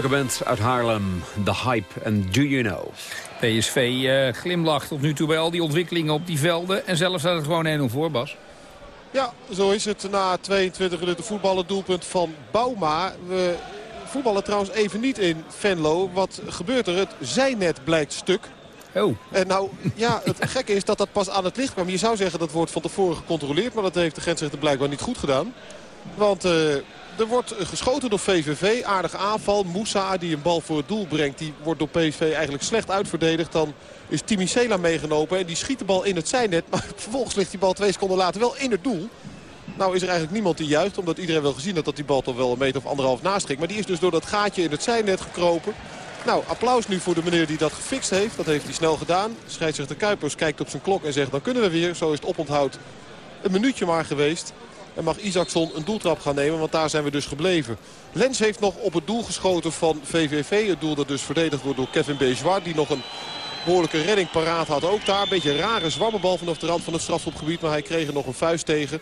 Leuke band uit Haarlem, The Hype en Do You Know.
PSV eh, glimlacht tot nu toe bij al die ontwikkelingen op die velden. En zelf staat het gewoon 1-0 voor, Bas.
Ja, zo is het na 22 minuten voetballen doelpunt van Bauma. We voetballen trouwens even niet in Venlo. Wat gebeurt er? Het zijnet blijkt stuk.
Oh.
En nou, ja, het gekke is dat dat pas aan het licht kwam. Je zou zeggen dat wordt van tevoren gecontroleerd. Maar dat heeft de grensrechter blijkbaar niet goed gedaan. Want eh, er wordt geschoten door VVV. Aardige aanval. Moussa die een bal voor het doel brengt. Die wordt door PSV eigenlijk slecht uitverdedigd. Dan is Timicela meegenomen. En die schiet de bal in het zijnet. Maar vervolgens ligt die bal twee seconden later wel in het doel. Nou is er eigenlijk niemand die juicht. Omdat iedereen wel gezien had dat die bal toch wel een meter of anderhalf naast. Maar die is dus door dat gaatje in het zijnet gekropen. Nou, applaus nu voor de meneer die dat gefixt heeft. Dat heeft hij snel gedaan. Scheidsrechter Kuipers kijkt op zijn klok en zegt dan kunnen we weer. Zo is het oponthoud een minuutje maar geweest. En mag Isaacson een doeltrap gaan nemen, want daar zijn we dus gebleven. Lens heeft nog op het doel geschoten van VVV. Het doel dat dus verdedigd wordt door Kevin Bejois. Die nog een behoorlijke redding paraat had ook daar. Een beetje rare zwammenbal vanaf de rand van het strafschopgebied. Maar hij kreeg er nog een vuist tegen.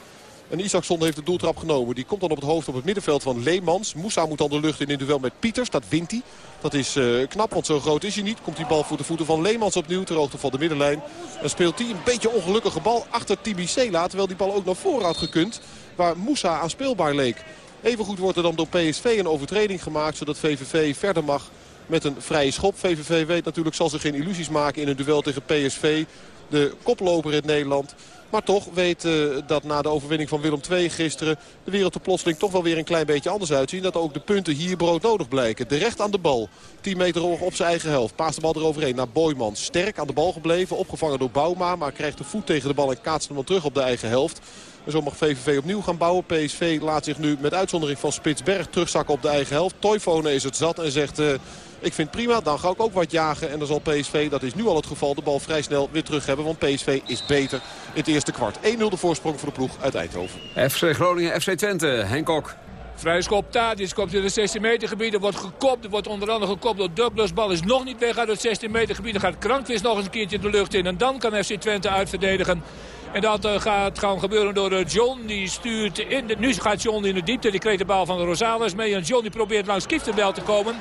En Isaacson heeft de doeltrap genomen. Die komt dan op het hoofd op het middenveld van Leemans. Moussa moet dan de lucht in in duel met Pieters. Dat wint hij. Dat is uh, knap, want zo groot is hij niet. Komt die bal voor de voeten van Leemans opnieuw ter hoogte van de middenlijn. En speelt hij een beetje ongelukkige bal achter Tibi Sela. Terwijl die bal ook naar voren had gekund. Waar Moussa aan speelbaar leek. Evengoed wordt er dan door PSV een overtreding gemaakt. Zodat VVV verder mag met een vrije schop. VVV weet natuurlijk, zal zich geen illusies maken in een duel tegen PSV. De koploper in Nederland. Maar toch weet uh, dat na de overwinning van Willem II gisteren... de wereld er plotseling toch wel weer een klein beetje anders uitzien. Dat ook de punten hier broodnodig blijken. De recht aan de bal. 10 meter op zijn eigen helft. Paast de bal eroverheen naar Boyman. Sterk aan de bal gebleven. Opgevangen door Bouma. Maar krijgt de voet tegen de bal en kaatst hem dan terug op de eigen helft. En zo mag VVV opnieuw gaan bouwen. PSV laat zich nu met uitzondering van Spitsberg terugzakken op de eigen helft. Toyfone is het zat en zegt... Uh, ik vind prima, dan ga ik ook wat jagen. En dan zal PSV, dat is nu al het geval, de bal vrij snel weer terug hebben. Want PSV is beter in het eerste kwart. 1-0 de voorsprong voor de ploeg uit Eindhoven.
FC Groningen, FC Twente, Henk Kok.
Vrij schop Tadic komt in het 16 meter gebied. Er wordt gekopt. Er wordt onder andere gekopt door Douglas. Bal is nog niet weg uit het 16 meter gebied. Dan gaat Krankwist nog eens een keertje de lucht in. En dan kan FC Twente uitverdedigen. En dat uh, gaat gewoon gebeuren door uh, John. Die stuurt in de, nu gaat John in de diepte. Die kreeg de bal van Rosales mee. En John die probeert langs Kieftenbel te komen.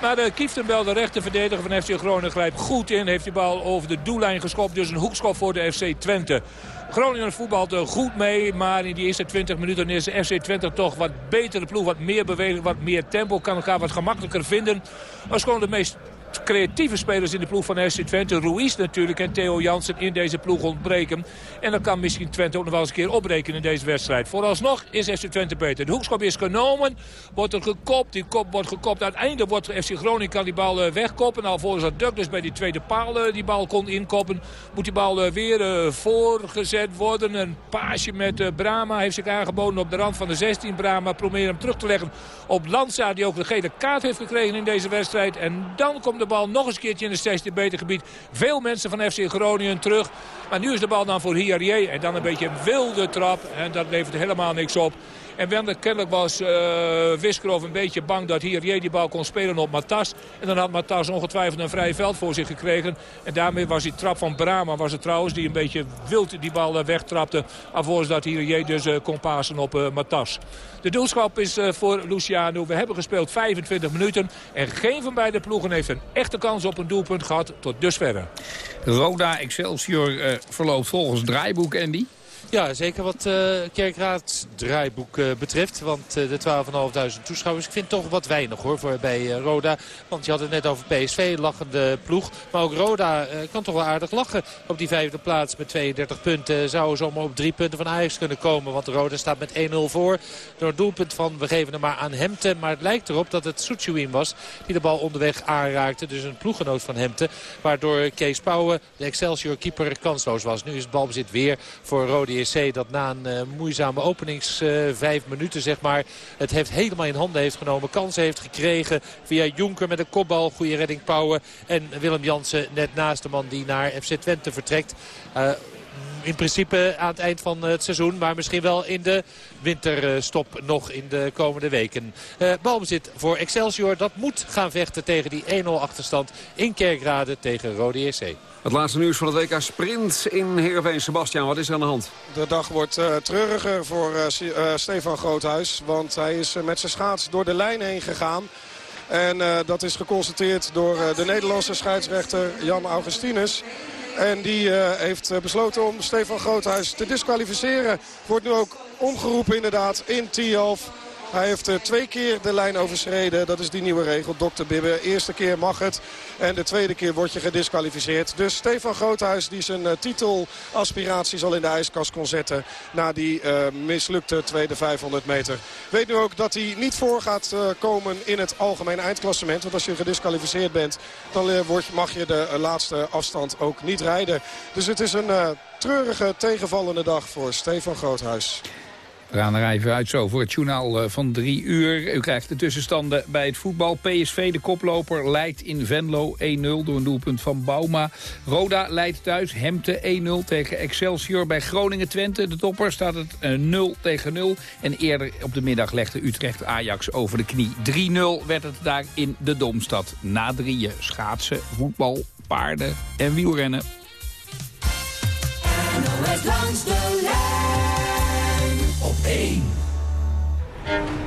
Maar de Kieftenbel, de rechter verdediger van FC Groningen, grijpt goed in. Heeft die bal over de doellijn geschopt. Dus een hoekschop voor de FC Twente. Groningen voetbalt goed mee, maar in die eerste 20 minuten is de FC Twente toch wat betere ploeg. Wat meer beweging, wat meer tempo, kan elkaar wat gemakkelijker vinden. Als gewoon de meest creatieve spelers in de ploeg van SC Twente. Ruiz natuurlijk en Theo Jansen in deze ploeg ontbreken. En dan kan misschien Twente ook nog wel eens een keer opbreken in deze wedstrijd. Vooralsnog is FC Twente beter. De hoekschop is genomen. Wordt er gekopt. Die kop wordt gekopt. Uiteindelijk wordt FC Groningen die bal uh, wegkoppen. Alvorens dat Douglas bij die tweede paal uh, die bal kon inkoppen. Moet die bal uh, weer voorgezet worden. Een paasje met Brama heeft zich aangeboden op de rand van de 16. Brama probeert hem terug te leggen op Lanza. Die ook de gele kaart heeft gekregen in deze wedstrijd. En dan komt de bal nog eens een keertje in het 16 meter gebied. Veel mensen van FC Groningen terug. Maar nu is de bal dan voor Hiarie. En dan een beetje een wilde trap. En dat levert helemaal niks op. En Wender kennelijk was uh, Wiskerov een beetje bang dat hier die bal kon spelen op Matas. En dan had Matas ongetwijfeld een vrij veld voor zich gekregen. En daarmee was die trap van Brama was het trouwens die een beetje wild die bal uh, wegtrapte. Alvorens dat hier dus uh, kon pasen op uh, Matas. De doelschap is voor Luciano. We hebben gespeeld 25 minuten. En geen van beide ploegen heeft een echte kans op een doelpunt gehad tot dusverre.
Roda Excelsior verloopt volgens draaiboek, Andy.
Ja, zeker wat uh, Kerkraads draaiboek uh, betreft. Want uh, de 12.500 toeschouwers, ik vind toch wat weinig hoor voor, bij Roda. Want je had het net over PSV, lachende ploeg. Maar ook Roda kan toch wel aardig lachen op die vijfde plaats met 32 punten. Zou zomaar op drie punten van Ajax kunnen komen. Want Roda staat met 1-0 voor. Door het doelpunt van, we geven hem maar aan Hemte. Maar het lijkt erop dat het Soetjewin was die de bal onderweg aanraakte. Dus een ploeggenoot van Hemte. Waardoor Kees Pauwen, de Excelsior keeper, kansloos was. Nu is het balbezit weer voor Dat na een uh, moeizame openings vijf minuten zeg maar, het heeft helemaal in handen heeft genomen. Kansen heeft gekregen via Jonker met een kopbal. Goede redding Pauwen. En Willem Jansen net naast de man die naar FC Twente vertrekt. In principe aan het eind van het seizoen. Maar misschien wel in de winterstop nog in de komende weken. Uh, balbezit voor Excelsior. Dat moet gaan vechten tegen die 1-0 achterstand in Kerkrade tegen Rode EC.
Het laatste nieuws van het WK Sprint in Heerenveen. Sebastian, wat is er aan de hand?
De dag wordt uh, treuriger voor uh, uh, Stefan Groothuis. Want hij is met zijn schaats door de lijn heen gegaan. En dat is geconstateerd door de Nederlandse scheidsrechter Jan Augustinus. En die heeft besloten om Stefan Groothuis te disqualificeren. Wordt nu ook omgeroepen inderdaad in Tialf. Hij heeft twee keer de lijn overschreden. Dat is die nieuwe regel, dokter Bibbe. Eerste keer mag het en de tweede keer word je gedisqualificeerd. Dus Stefan Groothuis die zijn uh, titelaspiraties al in de ijskast kon zetten... na die uh, mislukte tweede 500 meter. Weet nu ook dat hij niet voor gaat komen in het algemeen eindklassement. Want als je gedisqualificeerd bent, dan mag je de laatste afstand ook niet rijden. Dus het is een treurige tegenvallende dag voor Stefan Groothuis.
We gaan er even uit zo voor het journaal eh, van drie uur. U krijgt de tussenstanden bij het voetbal. PSV, de koploper, leidt in Venlo 1-0 door een doelpunt van Bauma. Roda leidt thuis Hemte 1-0 tegen Excelsior. Bij Groningen-Twente, de topper, staat het 0 eh, tegen 0. En eerder op de middag legde Utrecht Ajax over de knie. 3-0 werd het daar in de Domstad. Na drieën schaatsen, voetbal, paarden en wielrennen.
Lijn obeying.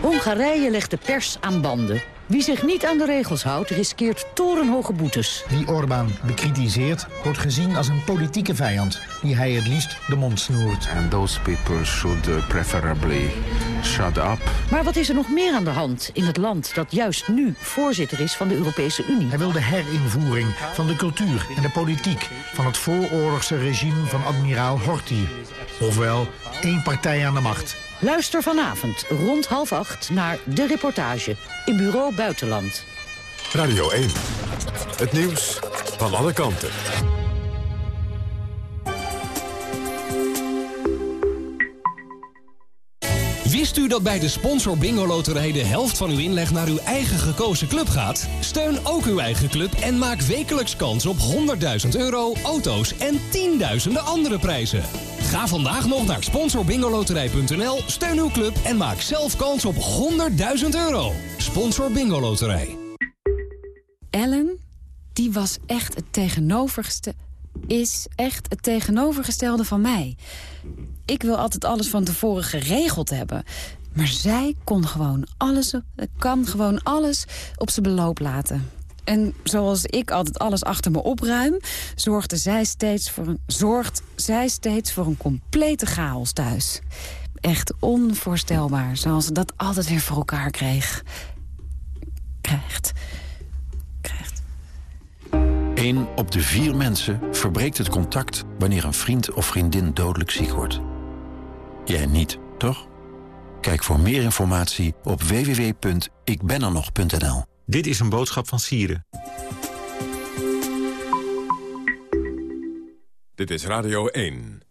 Bulgarije legt de pers aan banden. Wie zich niet aan de regels houdt, riskeert torenhoge boetes.
Wie Orbán bekritiseert, wordt gezien als een politieke vijand... die hij het liefst de mond snoert.
And those people should uh, preferably shut up.
Maar wat is er nog meer aan de hand in het land dat juist nu voorzitter is van de Europese Unie?
Hij wil de herinvoering van de cultuur en de politiek... van het vooroorlogse regime van admiraal Horthy. Ofwel, één partij aan de macht.
Luister vanavond rond half acht naar De Reportage in Bureau Buitenland.
Radio 1. Het nieuws van alle kanten.
U dat bij de Sponsor Bingo Loterij de helft van uw inleg naar uw eigen gekozen club gaat? Steun ook uw eigen club en maak wekelijks kans op 100.000 euro, auto's en tienduizenden andere prijzen. Ga vandaag nog naar sponsorbingoloterij.nl, steun uw club en maak zelf kans op 100.000 euro. Sponsor Bingo Loterij.
Ellen, die was echt het tegenovergestelde... is echt het tegenovergestelde van mij. Ik wil altijd alles van tevoren geregeld hebben. Maar zij kon gewoon alles, kan gewoon alles op zijn beloop laten. En zoals ik altijd alles achter me opruim... zorgde zij steeds voor een, zorgt zij steeds voor een complete chaos thuis. Echt onvoorstelbaar, zoals ze dat altijd weer voor elkaar kreeg. Krijgt. Krijgt.
Eén op de vier mensen verbreekt het contact... wanneer een vriend of vriendin dodelijk ziek wordt. Jij niet, toch? Kijk voor meer informatie op www.ikbenernog.nl.
Dit is een boodschap van Sieren.
Dit is Radio 1.